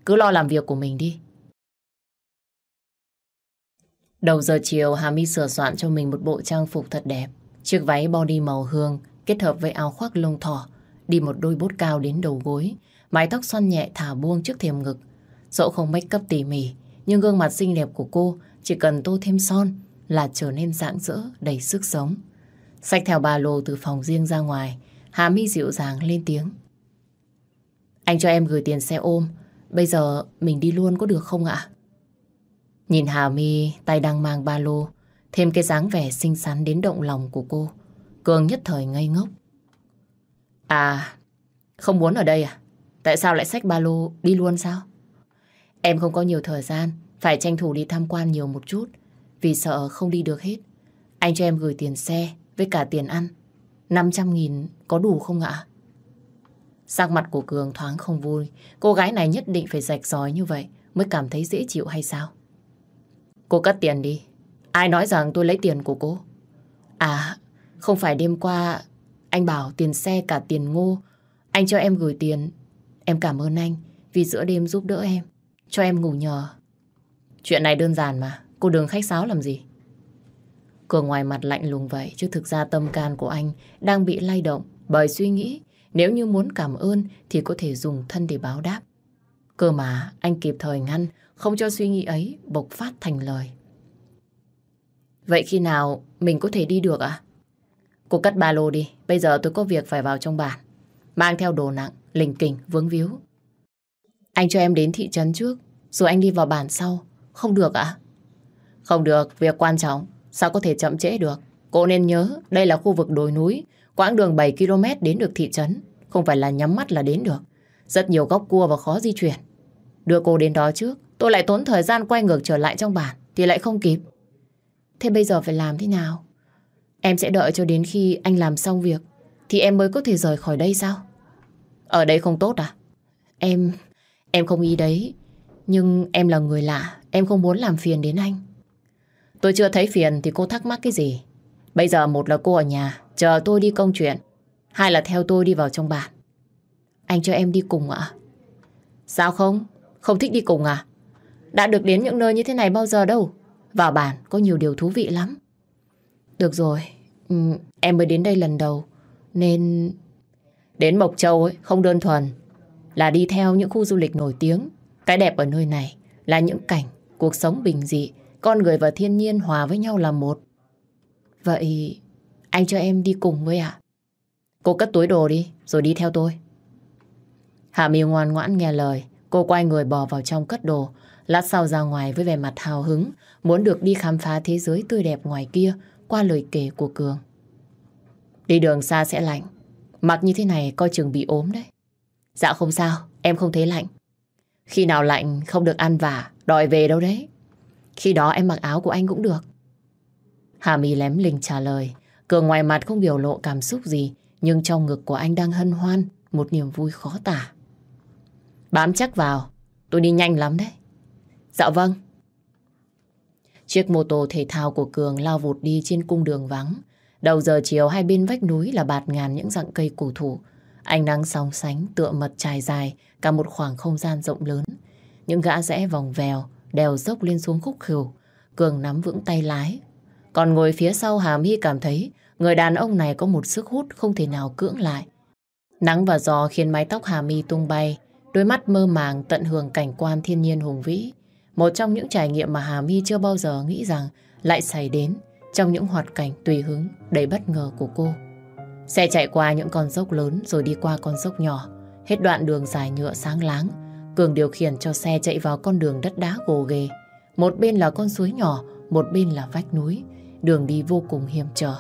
Cứ lo làm việc của mình đi. Đầu giờ chiều Hà My sửa soạn cho mình một bộ trang phục thật đẹp. Chiếc váy body màu hương kết hợp với áo khoác lông thỏ, đi một đôi bốt cao đến đầu gối, mái tóc xoăn nhẹ thả buông trước thềm ngực. Dẫu không make up tỉ mỉ, nhưng gương mặt xinh đẹp của cô chỉ cần tô thêm son là trở nên rạng rỡ, đầy sức sống. Xách theo ba lô từ phòng riêng ra ngoài, Hà My dịu dàng lên tiếng. Anh cho em gửi tiền xe ôm, bây giờ mình đi luôn có được không ạ? Nhìn Hà My tay đang mang ba lô, thêm cái dáng vẻ xinh xắn đến động lòng của cô. Cường nhất thời ngây ngốc. À, không muốn ở đây à? Tại sao lại xách ba lô đi luôn sao? Em không có nhiều thời gian, phải tranh thủ đi tham quan nhiều một chút, vì sợ không đi được hết. Anh cho em gửi tiền xe với cả tiền ăn. 500 nghìn có đủ không ạ? Sắc mặt của Cường thoáng không vui. Cô gái này nhất định phải rạch ròi như vậy mới cảm thấy dễ chịu hay sao? Cô cắt tiền đi. Ai nói rằng tôi lấy tiền của cô? À, không phải đêm qua anh bảo tiền xe cả tiền ngô. Anh cho em gửi tiền. Em cảm ơn anh vì giữa đêm giúp đỡ em. Cho em ngủ nhờ. Chuyện này đơn giản mà. Cô đừng khách sáo làm gì. cửa ngoài mặt lạnh lùng vậy chứ thực ra tâm can của anh đang bị lay động bởi suy nghĩ nếu như muốn cảm ơn thì có thể dùng thân để báo đáp. Cơ mà anh kịp thời ngăn không cho suy nghĩ ấy bộc phát thành lời. Vậy khi nào mình có thể đi được ạ? Cô cất ba lô đi, bây giờ tôi có việc phải vào trong bản. Mang theo đồ nặng, lình kình, vướng víu. Anh cho em đến thị trấn trước, rồi anh đi vào bản sau. Không được ạ? Không được, việc quan trọng. Sao có thể chậm trễ được? Cô nên nhớ, đây là khu vực đồi núi, quãng đường 7 km đến được thị trấn. Không phải là nhắm mắt là đến được. Rất nhiều góc cua và khó di chuyển. Đưa cô đến đó trước, tôi lại tốn thời gian quay ngược trở lại trong bản, thì lại không kịp. Thế bây giờ phải làm thế nào? Em sẽ đợi cho đến khi anh làm xong việc thì em mới có thể rời khỏi đây sao? Ở đây không tốt à? Em em không ý đấy. Nhưng em là người lạ, em không muốn làm phiền đến anh. Tôi chưa thấy phiền thì cô thắc mắc cái gì? Bây giờ một là cô ở nhà, chờ tôi đi công chuyện. Hai là theo tôi đi vào trong bản. Anh cho em đi cùng ạ? Sao không? Không thích đi cùng à? Đã được đến những nơi như thế này bao giờ đâu. Vào bản có nhiều điều thú vị lắm. Được rồi, ừ, em mới đến đây lần đầu, nên... Đến Mộc Châu ấy, không đơn thuần là đi theo những khu du lịch nổi tiếng. Cái đẹp ở nơi này là những cảnh, cuộc sống bình dị, con người và thiên nhiên hòa với nhau là một. Vậy anh cho em đi cùng với ạ? Cô cất túi đồ đi, rồi đi theo tôi. Hạ Mi ngoan ngoãn nghe lời, cô quay người bò vào trong cất đồ, lát sau ra ngoài với vẻ mặt hào hứng, muốn được đi khám phá thế giới tươi đẹp ngoài kia qua lời kể của Cường. Đi đường xa sẽ lạnh, mặc như thế này coi chừng bị ốm đấy. Dạ không sao, em không thấy lạnh. Khi nào lạnh không được ăn vả, đòi về đâu đấy. Khi đó em mặc áo của anh cũng được. Hà My lém lình trả lời. Cường ngoài mặt không biểu lộ cảm xúc gì, nhưng trong ngực của anh đang hân hoan, một niềm vui khó tả. Bám chắc vào, tôi đi nhanh lắm đấy. Dạ vâng. Chiếc mô tô thể thao của Cường lao vụt đi trên cung đường vắng. Đầu giờ chiều hai bên vách núi là bạt ngàn những dạng cây cổ thụ. Ánh nắng sóng sánh tựa mật trải dài cả một khoảng không gian rộng lớn. Những gã rẽ vòng vèo, đèo dốc lên xuống khúc khỉu. Cường nắm vững tay lái. Còn ngồi phía sau Hà My cảm thấy người đàn ông này có một sức hút không thể nào cưỡng lại. Nắng và gió khiến mái tóc Hà My tung bay, đôi mắt mơ màng tận hưởng cảnh quan thiên nhiên hùng vĩ. Một trong những trải nghiệm mà Hà My chưa bao giờ nghĩ rằng lại xảy đến trong những hoạt cảnh tùy hứng đầy bất ngờ của cô. Xe chạy qua những con dốc lớn rồi đi qua con dốc nhỏ. Hết đoạn đường dài nhựa sáng láng, Cường điều khiển cho xe chạy vào con đường đất đá gồ ghề. Một bên là con suối nhỏ, một bên là vách núi. Đường đi vô cùng hiểm trở.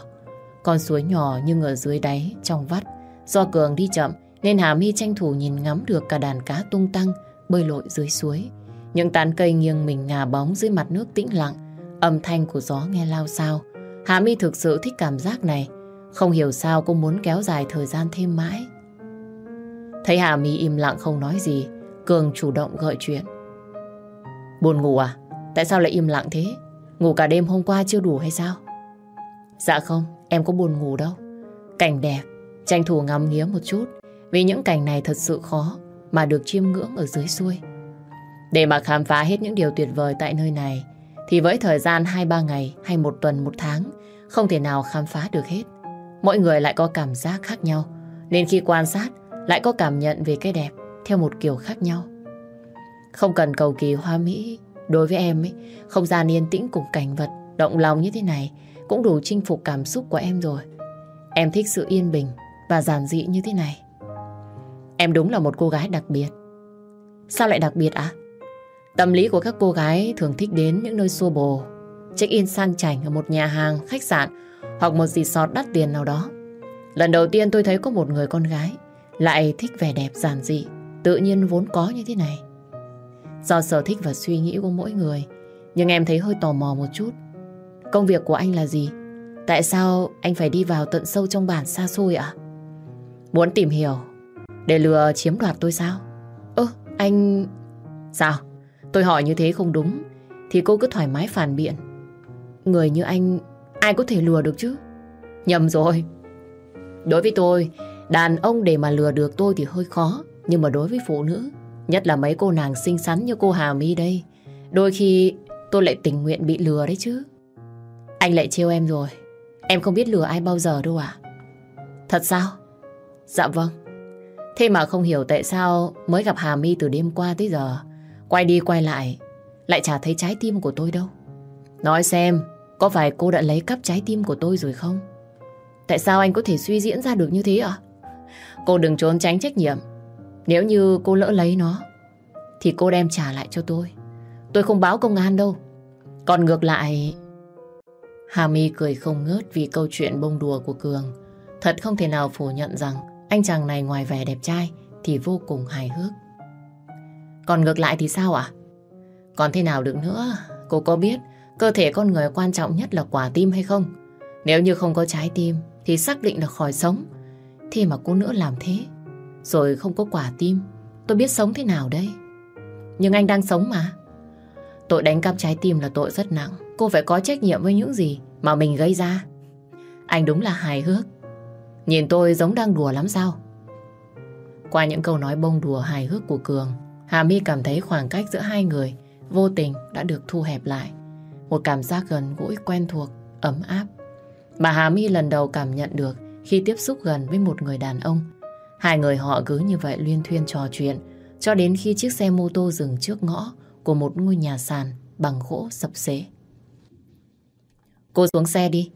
Con suối nhỏ nhưng ở dưới đáy, trong vắt. Do Cường đi chậm nên Hà My tranh thủ nhìn ngắm được cả đàn cá tung tăng bơi lội dưới suối. Những tán cây nghiêng mình ngả bóng dưới mặt nước tĩnh lặng. Âm thanh của gió nghe lao sao. Hà My thực sự thích cảm giác này. Không hiểu sao cô muốn kéo dài thời gian thêm mãi. Thấy Hà My im lặng không nói gì, Cường chủ động gợi chuyện. Buồn ngủ à? Tại sao lại im lặng thế? Ngủ cả đêm hôm qua chưa đủ hay sao? Dạ không, em có buồn ngủ đâu. Cảnh đẹp, tranh thủ ngắm nghía một chút. Vì những cảnh này thật sự khó mà được chiêm ngưỡng ở dưới xuôi. Để mà khám phá hết những điều tuyệt vời tại nơi này thì với thời gian 2-3 ngày hay một tuần một tháng không thể nào khám phá được hết. Mỗi người lại có cảm giác khác nhau nên khi quan sát lại có cảm nhận về cái đẹp theo một kiểu khác nhau. Không cần cầu kỳ hoa mỹ, đối với em ấy, không gian yên tĩnh cùng cảnh vật, động lòng như thế này cũng đủ chinh phục cảm xúc của em rồi. Em thích sự yên bình và giản dị như thế này. Em đúng là một cô gái đặc biệt. Sao lại đặc biệt ạ? À? Tâm lý của các cô gái thường thích đến những nơi xô bồ, check-in sang chảnh ở một nhà hàng, khách sạn hoặc một resort đắt tiền nào đó. Lần đầu tiên tôi thấy có một người con gái lại thích vẻ đẹp giản dị, tự nhiên vốn có như thế này. Do sở thích và suy nghĩ của mỗi người, nhưng em thấy hơi tò mò một chút. Công việc của anh là gì? Tại sao anh phải đi vào tận sâu trong bản xa xôi ạ? Muốn tìm hiểu để lừa chiếm đoạt tôi sao? Ơ, anh... Sao? Tôi hỏi như thế không đúng thì cô cứ thoải mái phản biện. Người như anh ai có thể lừa được chứ? Nhầm rồi. Đối với tôi, đàn ông để mà lừa được tôi thì hơi khó. Nhưng mà đối với phụ nữ, nhất là mấy cô nàng xinh xắn như cô Hà My đây, đôi khi tôi lại tình nguyện bị lừa đấy chứ. Anh lại trêu em rồi. Em không biết lừa ai bao giờ đâu à? Thật sao? Dạ vâng. Thế mà không hiểu tại sao mới gặp Hà My từ đêm qua tới giờ. Quay đi quay lại, lại chả thấy trái tim của tôi đâu. Nói xem, có phải cô đã lấy cắp trái tim của tôi rồi không? Tại sao anh có thể suy diễn ra được như thế ạ? Cô đừng trốn tránh trách nhiệm. Nếu như cô lỡ lấy nó, thì cô đem trả lại cho tôi. Tôi không báo công an đâu. Còn ngược lại... Hà My cười không ngớt vì câu chuyện bông đùa của Cường. Thật không thể nào phủ nhận rằng anh chàng này ngoài vẻ đẹp trai thì vô cùng hài hước. Còn ngược lại thì sao ạ? Còn thế nào được nữa? Cô có biết cơ thể con người quan trọng nhất là quả tim hay không? Nếu như không có trái tim thì xác định là khỏi sống. Thế mà cô nữa làm thế. Rồi không có quả tim, tôi biết sống thế nào đây? Nhưng anh đang sống mà. Tội đánh cắp trái tim là tội rất nặng. Cô phải có trách nhiệm với những gì mà mình gây ra. Anh đúng là hài hước. Nhìn tôi giống đang đùa lắm sao? Qua những câu nói bông đùa hài hước của Cường, Hà My cảm thấy khoảng cách giữa hai người vô tình đã được thu hẹp lại. Một cảm giác gần gũi quen thuộc, ấm áp. Mà Hà My lần đầu cảm nhận được khi tiếp xúc gần với một người đàn ông. Hai người họ cứ như vậy liên thuyên trò chuyện cho đến khi chiếc xe mô tô dừng trước ngõ của một ngôi nhà sàn bằng gỗ sập xế. Cô xuống xe đi.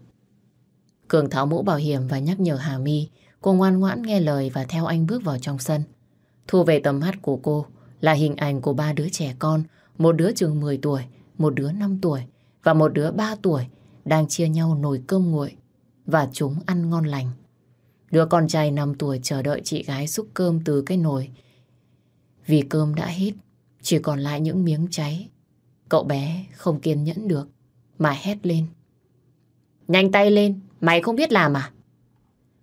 Cường tháo mũ bảo hiểm và nhắc nhở Hà My. Cô ngoan ngoãn nghe lời và theo anh bước vào trong sân. Thu về tầm mắt của cô là hình ảnh của ba đứa trẻ con. Một đứa chừng 10 tuổi, một đứa 5 tuổi và một đứa 3 tuổi đang chia nhau nồi cơm nguội và chúng ăn ngon lành. Đứa con trai 5 tuổi chờ đợi chị gái xúc cơm từ cái nồi. Vì cơm đã hết, chỉ còn lại những miếng cháy. Cậu bé không kiên nhẫn được mà hét lên. Nhanh tay lên, mày không biết làm à?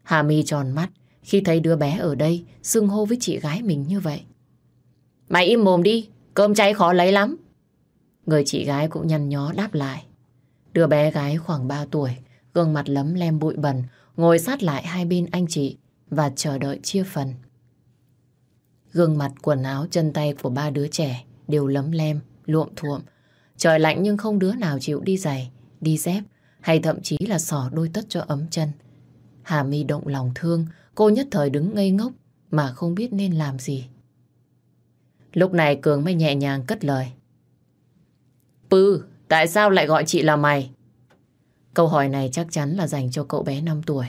Hà My tròn mắt khi thấy đứa bé ở đây xưng hô với chị gái mình như vậy. Mày im mồm đi, cơm cháy khó lấy lắm. Người chị gái cũng nhăn nhó đáp lại. Đứa bé gái khoảng 3 tuổi, gương mặt lấm lem bụi bẩn, ngồi sát lại hai bên anh chị và chờ đợi chia phần. Gương mặt, quần áo, chân tay của ba đứa trẻ đều lấm lem, luộm thuộm. Trời lạnh nhưng không đứa nào chịu đi giày, đi dép hay thậm chí là sỏ đôi tất cho ấm chân. Hà My động lòng thương, cô nhất thời đứng ngây ngốc mà không biết nên làm gì. Lúc này Cường mới nhẹ nhàng cất lời. Pư, tại sao lại gọi chị là mày? Câu hỏi này chắc chắn là dành cho cậu bé 5 tuổi.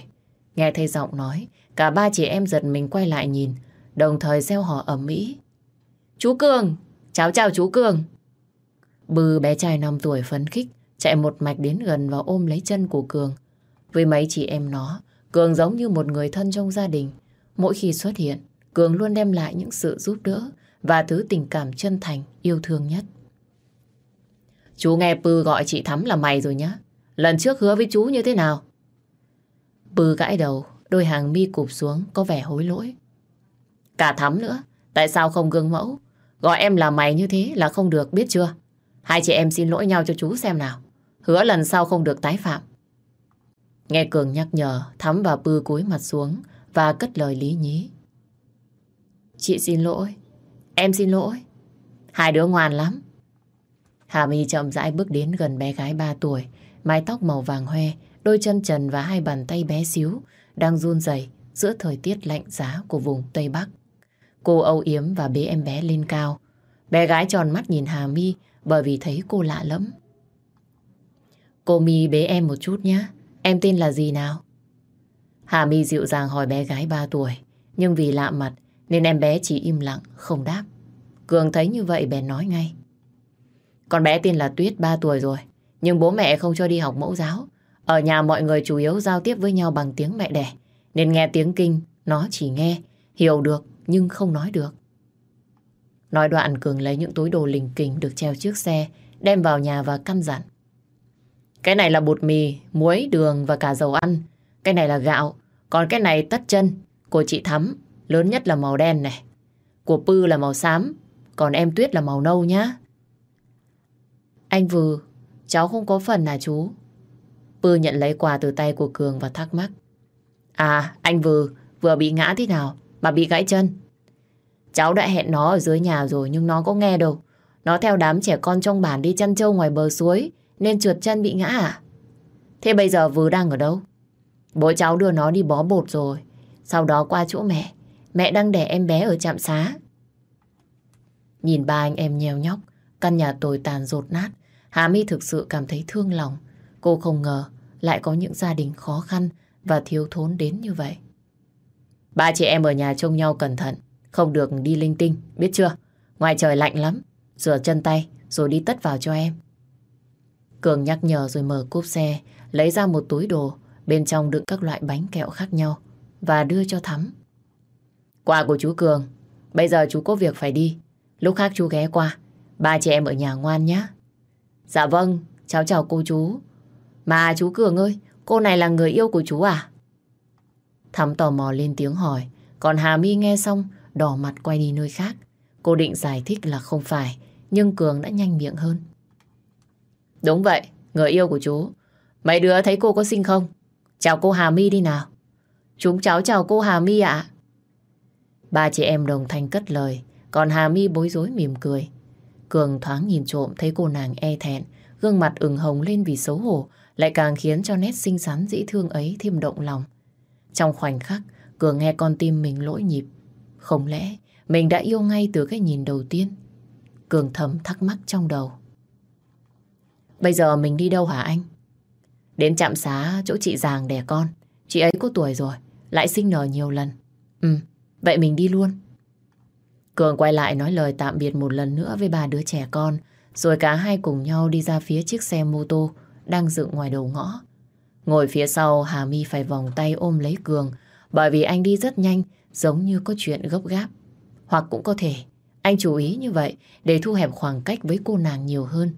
Nghe thấy giọng nói, cả ba chị em giật mình quay lại nhìn, đồng thời gieo họ ẩm mỹ. Chú Cường, cháu chào chú Cường. Bư bé trai 5 tuổi phấn khích, chạy một mạch đến gần và ôm lấy chân của Cường. Với mấy chị em nó, Cường giống như một người thân trong gia đình. Mỗi khi xuất hiện, Cường luôn đem lại những sự giúp đỡ và thứ tình cảm chân thành, yêu thương nhất. Chú nghe Pư gọi chị Thắm là mày rồi nhá. Lần trước hứa với chú như thế nào? Pư gãi đầu, đôi hàng mi cụp xuống, có vẻ hối lỗi. Cả Thắm nữa, tại sao không gương mẫu? Gọi em là mày như thế là không được, biết chưa? Hai chị em xin lỗi nhau cho chú xem nào. Hứa lần sau không được tái phạm. Nghe Cường nhắc nhở, Thắm và Pư cúi mặt xuống và cất lời lý nhí. Chị xin lỗi, em xin lỗi. Hai đứa ngoan lắm. Hà My chậm rãi bước đến gần bé gái 3 tuổi, mái tóc màu vàng hoe, đôi chân trần và hai bàn tay bé xíu đang run rẩy giữa thời tiết lạnh giá của vùng Tây Bắc. Cô âu yếm và bế em bé lên cao. Bé gái tròn mắt nhìn Hà My bởi vì thấy cô lạ lắm. Cô My bế em một chút nhé. Em tên là gì nào? Hà My dịu dàng hỏi bé gái 3 tuổi. Nhưng vì lạ mặt nên em bé chỉ im lặng, không đáp. Cường thấy như vậy bèn nói ngay. Con bé tên là Tuyết 3 tuổi rồi. Nhưng bố mẹ không cho đi học mẫu giáo. Ở nhà mọi người chủ yếu giao tiếp với nhau bằng tiếng mẹ đẻ. Nên nghe tiếng kinh, nó chỉ nghe, hiểu được nhưng không nói được. Nói đoạn Cường lấy những túi đồ lình kình được treo trước xe, đem vào nhà và căn dặn. Cái này là bột mì, muối, đường và cả dầu ăn. Cái này là gạo. Còn cái này tất chân của chị Thắm. Lớn nhất là màu đen này. Của Pư là màu xám. Còn em Tuyết là màu nâu nhá. Anh Vừ, cháu không có phần à chú? Pư nhận lấy quà từ tay của Cường và thắc mắc. À, anh Vừ, vừa bị ngã thế nào mà bị gãy chân? Cháu đã hẹn nó ở dưới nhà rồi nhưng nó có nghe đâu. Nó theo đám trẻ con trong bản đi chăn trâu ngoài bờ suối nên trượt chân bị ngã à? Thế bây giờ Vừ đang ở đâu? Bố cháu đưa nó đi bó bột rồi. Sau đó qua chỗ mẹ. Mẹ đang đẻ em bé ở trạm xá. Nhìn ba anh em nheo nhóc, căn nhà tồi tàn rột nát. Hà My thực sự cảm thấy thương lòng. Cô không ngờ lại có những gia đình khó khăn và thiếu thốn đến như vậy. Ba chị em ở nhà trông nhau cẩn thận, không được đi linh tinh, biết chưa? Ngoài trời lạnh lắm, rửa chân tay rồi đi tất vào cho em. Cường nhắc nhở rồi mở cốp xe, lấy ra một túi đồ, bên trong đựng các loại bánh kẹo khác nhau và đưa cho Thắm. Quà của chú Cường, bây giờ chú có việc phải đi, lúc khác chú ghé qua, ba chị em ở nhà ngoan nhé. Dạ vâng, cháu chào cô chú. Mà chú Cường ơi, cô này là người yêu của chú à? Thắm tò mò lên tiếng hỏi, còn Hà My nghe xong, đỏ mặt quay đi nơi khác. Cô định giải thích là không phải, nhưng Cường đã nhanh miệng hơn. Đúng vậy, người yêu của chú. Mấy đứa thấy cô có xinh không? Chào cô Hà My đi nào. Chúng cháu chào cô Hà My ạ. Ba chị em đồng thanh cất lời, còn Hà My bối rối mỉm cười. Cường thoáng nhìn trộm thấy cô nàng e thẹn, gương mặt ửng hồng lên vì xấu hổ, lại càng khiến cho nét xinh xắn dĩ thương ấy thêm động lòng. Trong khoảnh khắc, Cường nghe con tim mình lỗi nhịp. Không lẽ mình đã yêu ngay từ cái nhìn đầu tiên? Cường thầm thắc mắc trong đầu. Bây giờ mình đi đâu hả anh? Đến trạm xá chỗ chị Giàng đẻ con. Chị ấy có tuổi rồi, lại sinh nở nhiều lần. Ừ, vậy mình đi luôn. Cường quay lại nói lời tạm biệt một lần nữa với ba đứa trẻ con, rồi cả hai cùng nhau đi ra phía chiếc xe mô tô đang dựng ngoài đầu ngõ. Ngồi phía sau, Hà My phải vòng tay ôm lấy Cường, bởi vì anh đi rất nhanh, giống như có chuyện gấp gáp. Hoặc cũng có thể, anh chú ý như vậy để thu hẹp khoảng cách với cô nàng nhiều hơn.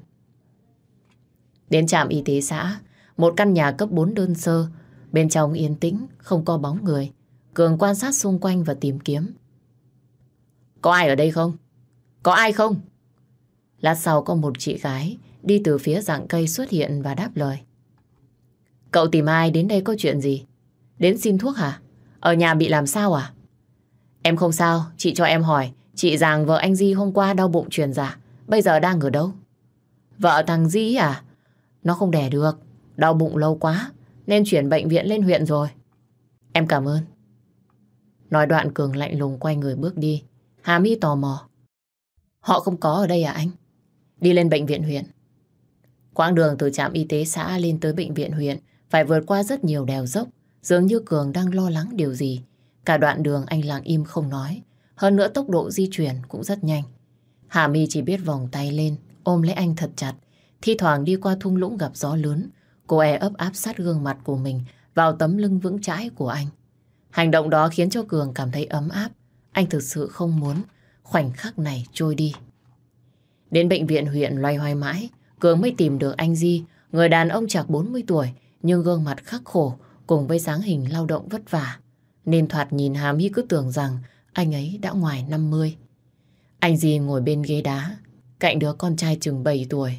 Đến trạm y tế xã, một căn nhà cấp 4 đơn sơ, bên trong yên tĩnh, không có bóng người. Cường quan sát xung quanh và tìm kiếm. Có ai ở đây không? Có ai không? Lát sau có một chị gái đi từ phía dạng cây xuất hiện và đáp lời. Cậu tìm ai đến đây có chuyện gì? Đến xin thuốc hả? Ở nhà bị làm sao à? Em không sao, chị cho em hỏi. Chị rằng vợ anh Di hôm qua đau bụng truyền giả. Bây giờ đang ở đâu? Vợ thằng Di à? Nó không đẻ được. Đau bụng lâu quá. Nên chuyển bệnh viện lên huyện rồi. Em cảm ơn. Nói đoạn Cường lạnh lùng quay người bước đi. Hà My tò mò. Họ không có ở đây à anh? Đi lên bệnh viện huyện. Quãng đường từ trạm y tế xã lên tới bệnh viện huyện phải vượt qua rất nhiều đèo dốc. Dường như Cường đang lo lắng điều gì. Cả đoạn đường anh lặng im không nói. Hơn nữa tốc độ di chuyển cũng rất nhanh. Hà My chỉ biết vòng tay lên, ôm lấy anh thật chặt. Thi thoảng đi qua thung lũng gặp gió lớn. Cô e ấp áp sát gương mặt của mình vào tấm lưng vững chãi của anh. Hành động đó khiến cho Cường cảm thấy ấm áp. Anh thực sự không muốn khoảnh khắc này trôi đi. Đến bệnh viện huyện loay hoay mãi, Cường mới tìm được anh Di, người đàn ông chạc 40 tuổi, nhưng gương mặt khắc khổ cùng với dáng hình lao động vất vả. Nên thoạt nhìn Hàm Hy cứ tưởng rằng anh ấy đã ngoài 50. Anh Di ngồi bên ghế đá, cạnh đứa con trai chừng 7 tuổi.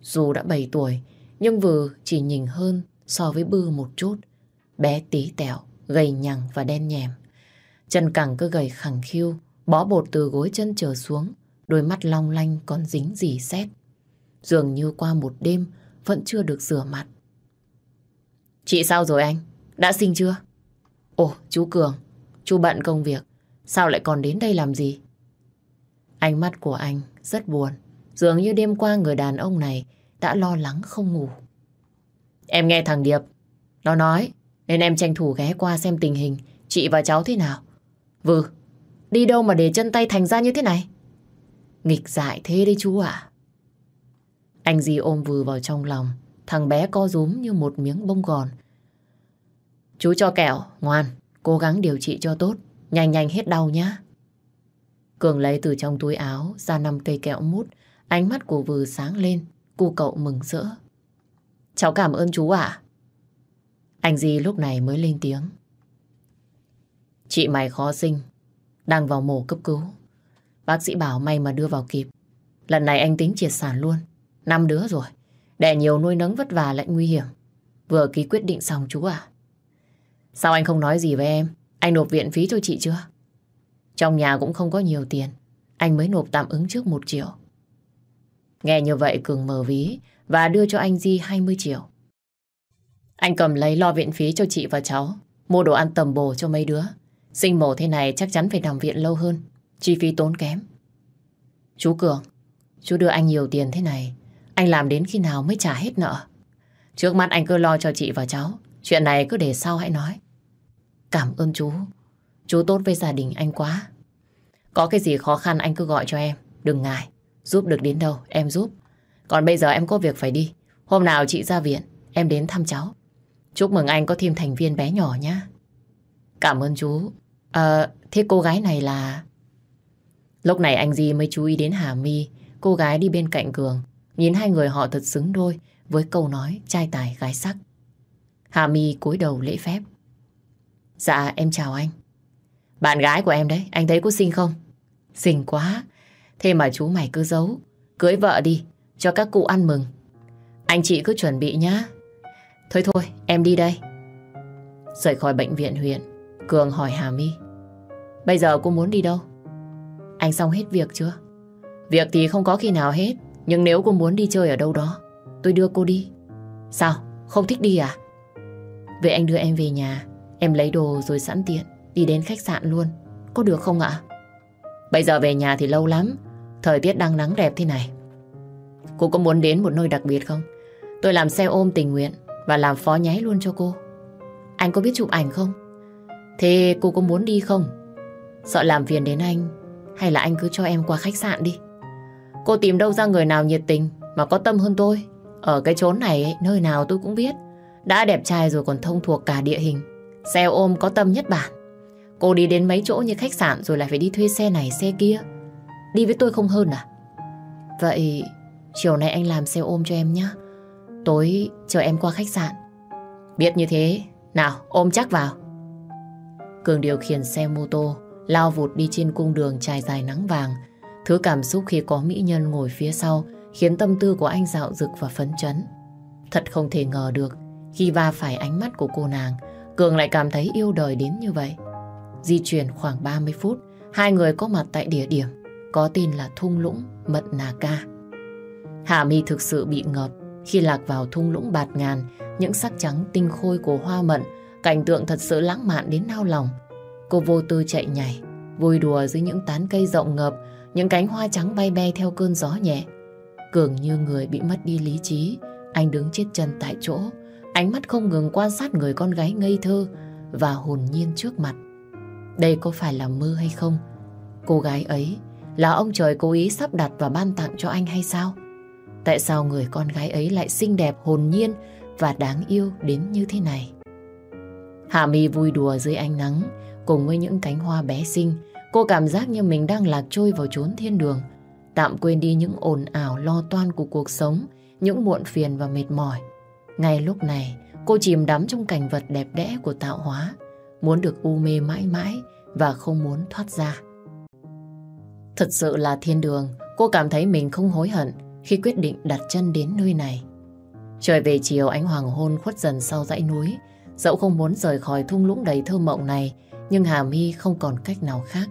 Dù đã 7 tuổi, nhưng vừa chỉ nhìn hơn so với Bư một chút. Bé tí tẹo, gầy nhằng và đen nhèm. Chân cẳng cứ gầy khẳng khiu, bó bột từ gối chân trở xuống, đôi mắt long lanh còn dính dì xét. Dường như qua một đêm vẫn chưa được rửa mặt. Chị sao rồi anh? Đã sinh chưa? Ồ, chú Cường, chú bận công việc, sao lại còn đến đây làm gì? Ánh mắt của anh rất buồn, dường như đêm qua người đàn ông này đã lo lắng không ngủ. Em nghe thằng Điệp, nó nói, nên em tranh thủ ghé qua xem tình hình chị và cháu thế nào. Vừ, đi đâu mà để chân tay thành ra như thế này? Nghịch dại thế đấy chú ạ. Anh dì ôm vừ vào trong lòng, thằng bé co rúm như một miếng bông gòn. Chú cho kẹo, ngoan, cố gắng điều trị cho tốt, nhanh nhanh hết đau nhá. Cường lấy từ trong túi áo ra năm cây kẹo mút, ánh mắt của vừ sáng lên, cô cậu mừng rỡ. Cháu cảm ơn chú ạ. Anh dì lúc này mới lên tiếng. Chị mày khó sinh, đang vào mổ cấp cứu. Bác sĩ bảo may mà đưa vào kịp. Lần này anh tính triệt sản luôn. Năm đứa rồi. Đẻ nhiều nuôi nấng vất vả lại nguy hiểm. Vừa ký quyết định xong chú à. Sao anh không nói gì với em? Anh nộp viện phí cho chị chưa? Trong nhà cũng không có nhiều tiền. Anh mới nộp tạm ứng trước một triệu. Nghe như vậy Cường mở ví và đưa cho anh Di 20 triệu. Anh cầm lấy lo viện phí cho chị và cháu. Mua đồ ăn tầm bổ cho mấy đứa. Sinh mổ thế này chắc chắn phải nằm viện lâu hơn. Chi phí tốn kém. Chú Cường, chú đưa anh nhiều tiền thế này. Anh làm đến khi nào mới trả hết nợ. Trước mắt anh cứ lo cho chị và cháu. Chuyện này cứ để sau hãy nói. Cảm ơn chú. Chú tốt với gia đình anh quá. Có cái gì khó khăn anh cứ gọi cho em. Đừng ngại. Giúp được đến đâu em giúp. Còn bây giờ em có việc phải đi. Hôm nào chị ra viện em đến thăm cháu. Chúc mừng anh có thêm thành viên bé nhỏ nhé. Cảm ơn chú. À, thế cô gái này là... Lúc này anh Di mới chú ý đến Hà My, cô gái đi bên cạnh Cường. Nhìn hai người họ thật xứng đôi với câu nói trai tài gái sắc. Hà My cúi đầu lễ phép. Dạ em chào anh. Bạn gái của em đấy, anh thấy có xinh không? Xinh quá. Thế mà chú mày cứ giấu. Cưới vợ đi, cho các cụ ăn mừng. Anh chị cứ chuẩn bị nhá. Thôi thôi, em đi đây. Rời khỏi bệnh viện huyện, Cường hỏi Hà My. Bây giờ cô muốn đi đâu? Anh xong hết việc chưa? Việc thì không có khi nào hết. Nhưng nếu cô muốn đi chơi ở đâu đó, tôi đưa cô đi. Sao? Không thích đi à? Vậy anh đưa em về nhà, em lấy đồ rồi sẵn tiện, đi đến khách sạn luôn. Có được không ạ? Bây giờ về nhà thì lâu lắm, thời tiết đang nắng đẹp thế này. Cô có muốn đến một nơi đặc biệt không? Tôi làm xe ôm tình nguyện và làm phó nháy luôn cho cô. Anh có biết chụp ảnh không? Thế cô có muốn đi không? Sợ làm phiền đến anh hay là anh cứ cho em qua khách sạn đi? Cô tìm đâu ra người nào nhiệt tình mà có tâm hơn tôi. Ở cái chốn này nơi nào tôi cũng biết. Đã đẹp trai rồi còn thông thuộc cả địa hình. Xe ôm có tâm nhất bản. Cô đi đến mấy chỗ như khách sạn rồi lại phải đi thuê xe này xe kia. Đi với tôi không hơn à? Vậy chiều nay anh làm xe ôm cho em nhé. Tối chờ em qua khách sạn. Biết như thế, nào ôm chắc vào. Cường điều khiển xe mô tô, lao vụt đi trên cung đường trải dài nắng vàng. Thứ cảm xúc khi có mỹ nhân ngồi phía sau khiến tâm tư của anh dạo dực và phấn chấn. Thật không thể ngờ được khi va phải ánh mắt của cô nàng, Cường lại cảm thấy yêu đời đến như vậy. Di chuyển khoảng 30 phút, hai người có mặt tại địa điểm có tên là Thung Lũng Mận Nà Ca. Hạ Mi thực sự bị ngợp khi lạc vào thung lũng bạt ngàn, những sắc trắng tinh khôi của hoa mận, cảnh tượng thật sự lãng mạn đến nao lòng. Cô vô tư chạy nhảy, vui đùa dưới những tán cây rộng ngập, những cánh hoa trắng bay be theo cơn gió nhẹ. Cường như người bị mất đi lý trí, anh đứng chết chân tại chỗ, ánh mắt không ngừng quan sát người con gái ngây thơ và hồn nhiên trước mặt. Đây có phải là mơ hay không? Cô gái ấy là ông trời cố ý sắp đặt và ban tặng cho anh hay sao? Tại sao người con gái ấy lại xinh đẹp, hồn nhiên và đáng yêu đến như thế này? Hạ Mi vui đùa dưới ánh nắng cùng với những cánh hoa bé xinh. Cô cảm giác như mình đang lạc trôi vào chốn thiên đường. Tạm quên đi những ồn ào lo toan của cuộc sống, những muộn phiền và mệt mỏi. Ngay lúc này, cô chìm đắm trong cảnh vật đẹp đẽ của tạo hóa, muốn được u mê mãi mãi và không muốn thoát ra. Thật sự là thiên đường, cô cảm thấy mình không hối hận khi quyết định đặt chân đến nơi này. Trời về chiều ánh hoàng hôn khuất dần sau dãy núi. Dẫu không muốn rời khỏi thung lũng đầy thơ mộng này, nhưng Hà My không còn cách nào khác.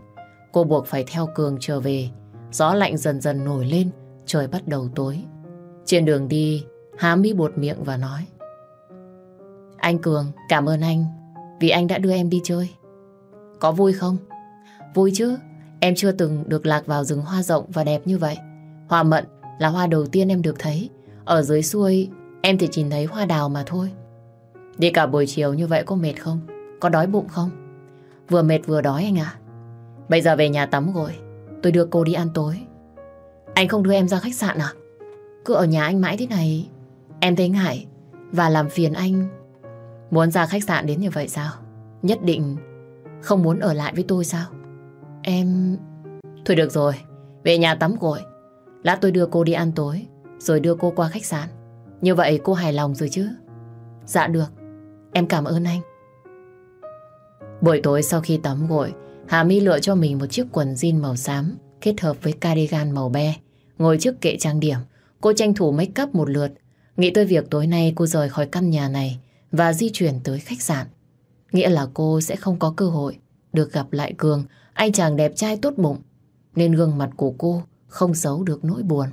Cô buộc phải theo Cường trở về. Gió lạnh dần dần nổi lên, trời bắt đầu tối. Trên đường đi, Hà My buột miệng và nói. Anh Cường, cảm ơn anh vì anh đã đưa em đi chơi. Có vui không? Vui chứ, em chưa từng được lạc vào rừng hoa rộng và đẹp như vậy. Hoa mận là hoa đầu tiên em được thấy. Ở dưới xuôi em thì chỉ thấy hoa đào mà thôi. Đi cả buổi chiều như vậy có mệt không? Có đói bụng không? Vừa mệt vừa đói anh ạ. Bây giờ về nhà tắm gội. Tôi đưa cô đi ăn tối. Anh không đưa em ra khách sạn à? Cứ ở nhà anh mãi thế này Em thấy ngại Và làm phiền anh Muốn ra khách sạn đến như vậy sao? Nhất định không muốn ở lại với tôi sao? Em... Thôi được rồi, về nhà tắm gội Lát tôi đưa cô đi ăn tối Rồi đưa cô qua khách sạn Như vậy cô hài lòng rồi chứ Dạ được Em cảm ơn anh. Buổi tối sau khi tắm gội Hà My lựa cho mình một chiếc quần jean màu xám Kết hợp với cardigan màu be Ngồi trước kệ trang điểm. Cô tranh thủ make up một lượt. Nghĩ tới việc tối nay cô rời khỏi căn nhà này Và di chuyển tới khách sạn. Nghĩa là cô sẽ không có cơ hội Được gặp lại Cường Anh chàng đẹp trai tốt bụng Nên gương mặt của cô không giấu được nỗi buồn.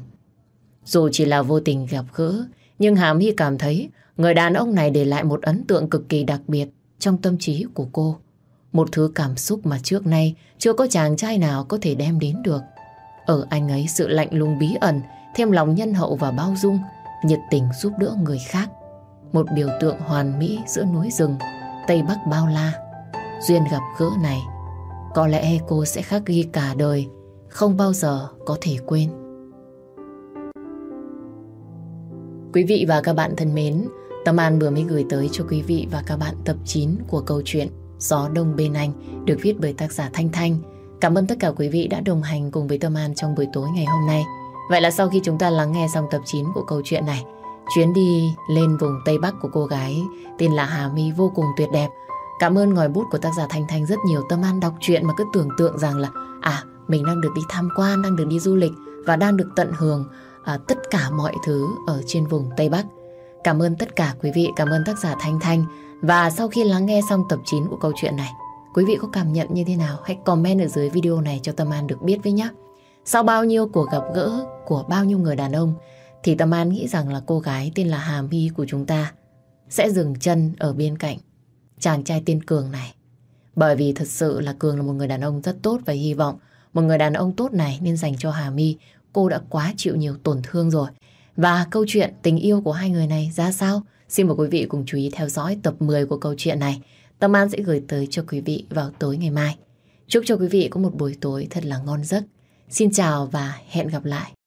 Dù chỉ là vô tình gặp gỡ, nhưng Hàm Hy cảm thấy người đàn ông này để lại một ấn tượng cực kỳ đặc biệt trong tâm trí của cô. Một thứ cảm xúc mà trước nay chưa có chàng trai nào có thể đem đến được. Ở anh ấy sự lạnh lùng bí ẩn, thêm lòng nhân hậu và bao dung, nhiệt tình giúp đỡ người khác. Một biểu tượng hoàn mỹ giữa núi rừng, Tây Bắc bao la. Duyên gặp gỡ này, có lẽ cô sẽ khắc ghi cả đời không bao giờ có thể quên. Quý vị và các bạn thân mến, Tâm An vừa mới gửi tới cho quý vị và các bạn tập 9 của câu chuyện Gió Đông Bên Anh được viết bởi tác giả Thanh Thanh. Cảm ơn tất cả quý vị đã đồng hành cùng với Tâm An trong buổi tối ngày hôm nay. Vậy là sau khi chúng ta lắng nghe xong tập 9 của câu chuyện này, Chuyến đi lên vùng Tây Bắc của cô gái tên là Hà My vô cùng tuyệt đẹp. Cảm ơn ngòi bút của tác giả Thanh Thanh rất nhiều. Tâm An đọc truyện mà cứ tưởng tượng rằng là à mình đang được đi tham quan, đang được đi du lịch và đang được tận hưởng à, tất cả mọi thứ ở trên vùng Tây Bắc. Cảm ơn tất cả quý vị, cảm ơn tác giả Thanh Thanh. Và sau khi lắng nghe xong tập 9 của câu chuyện này, quý vị có cảm nhận như thế nào? Hãy comment ở dưới video này cho Tâm An được biết với nhé. Sau bao nhiêu cuộc gặp gỡ của bao nhiêu người đàn ông, thì Tâm An nghĩ rằng là cô gái tên là Hà My của chúng ta sẽ dừng chân ở bên cạnh chàng trai tên Cường này. Bởi vì thật sự là Cường là một người đàn ông rất tốt và hy vọng một người đàn ông tốt này nên dành cho Hà My cô đã quá chịu nhiều tổn thương rồi. Và câu chuyện tình yêu của hai người này ra sao? Xin mời quý vị cùng chú ý theo dõi tập 10 của câu chuyện này. Tâm An sẽ gửi tới cho quý vị vào tối ngày mai. Chúc cho quý vị có một buổi tối thật là ngon giấc. Xin chào và hẹn gặp lại.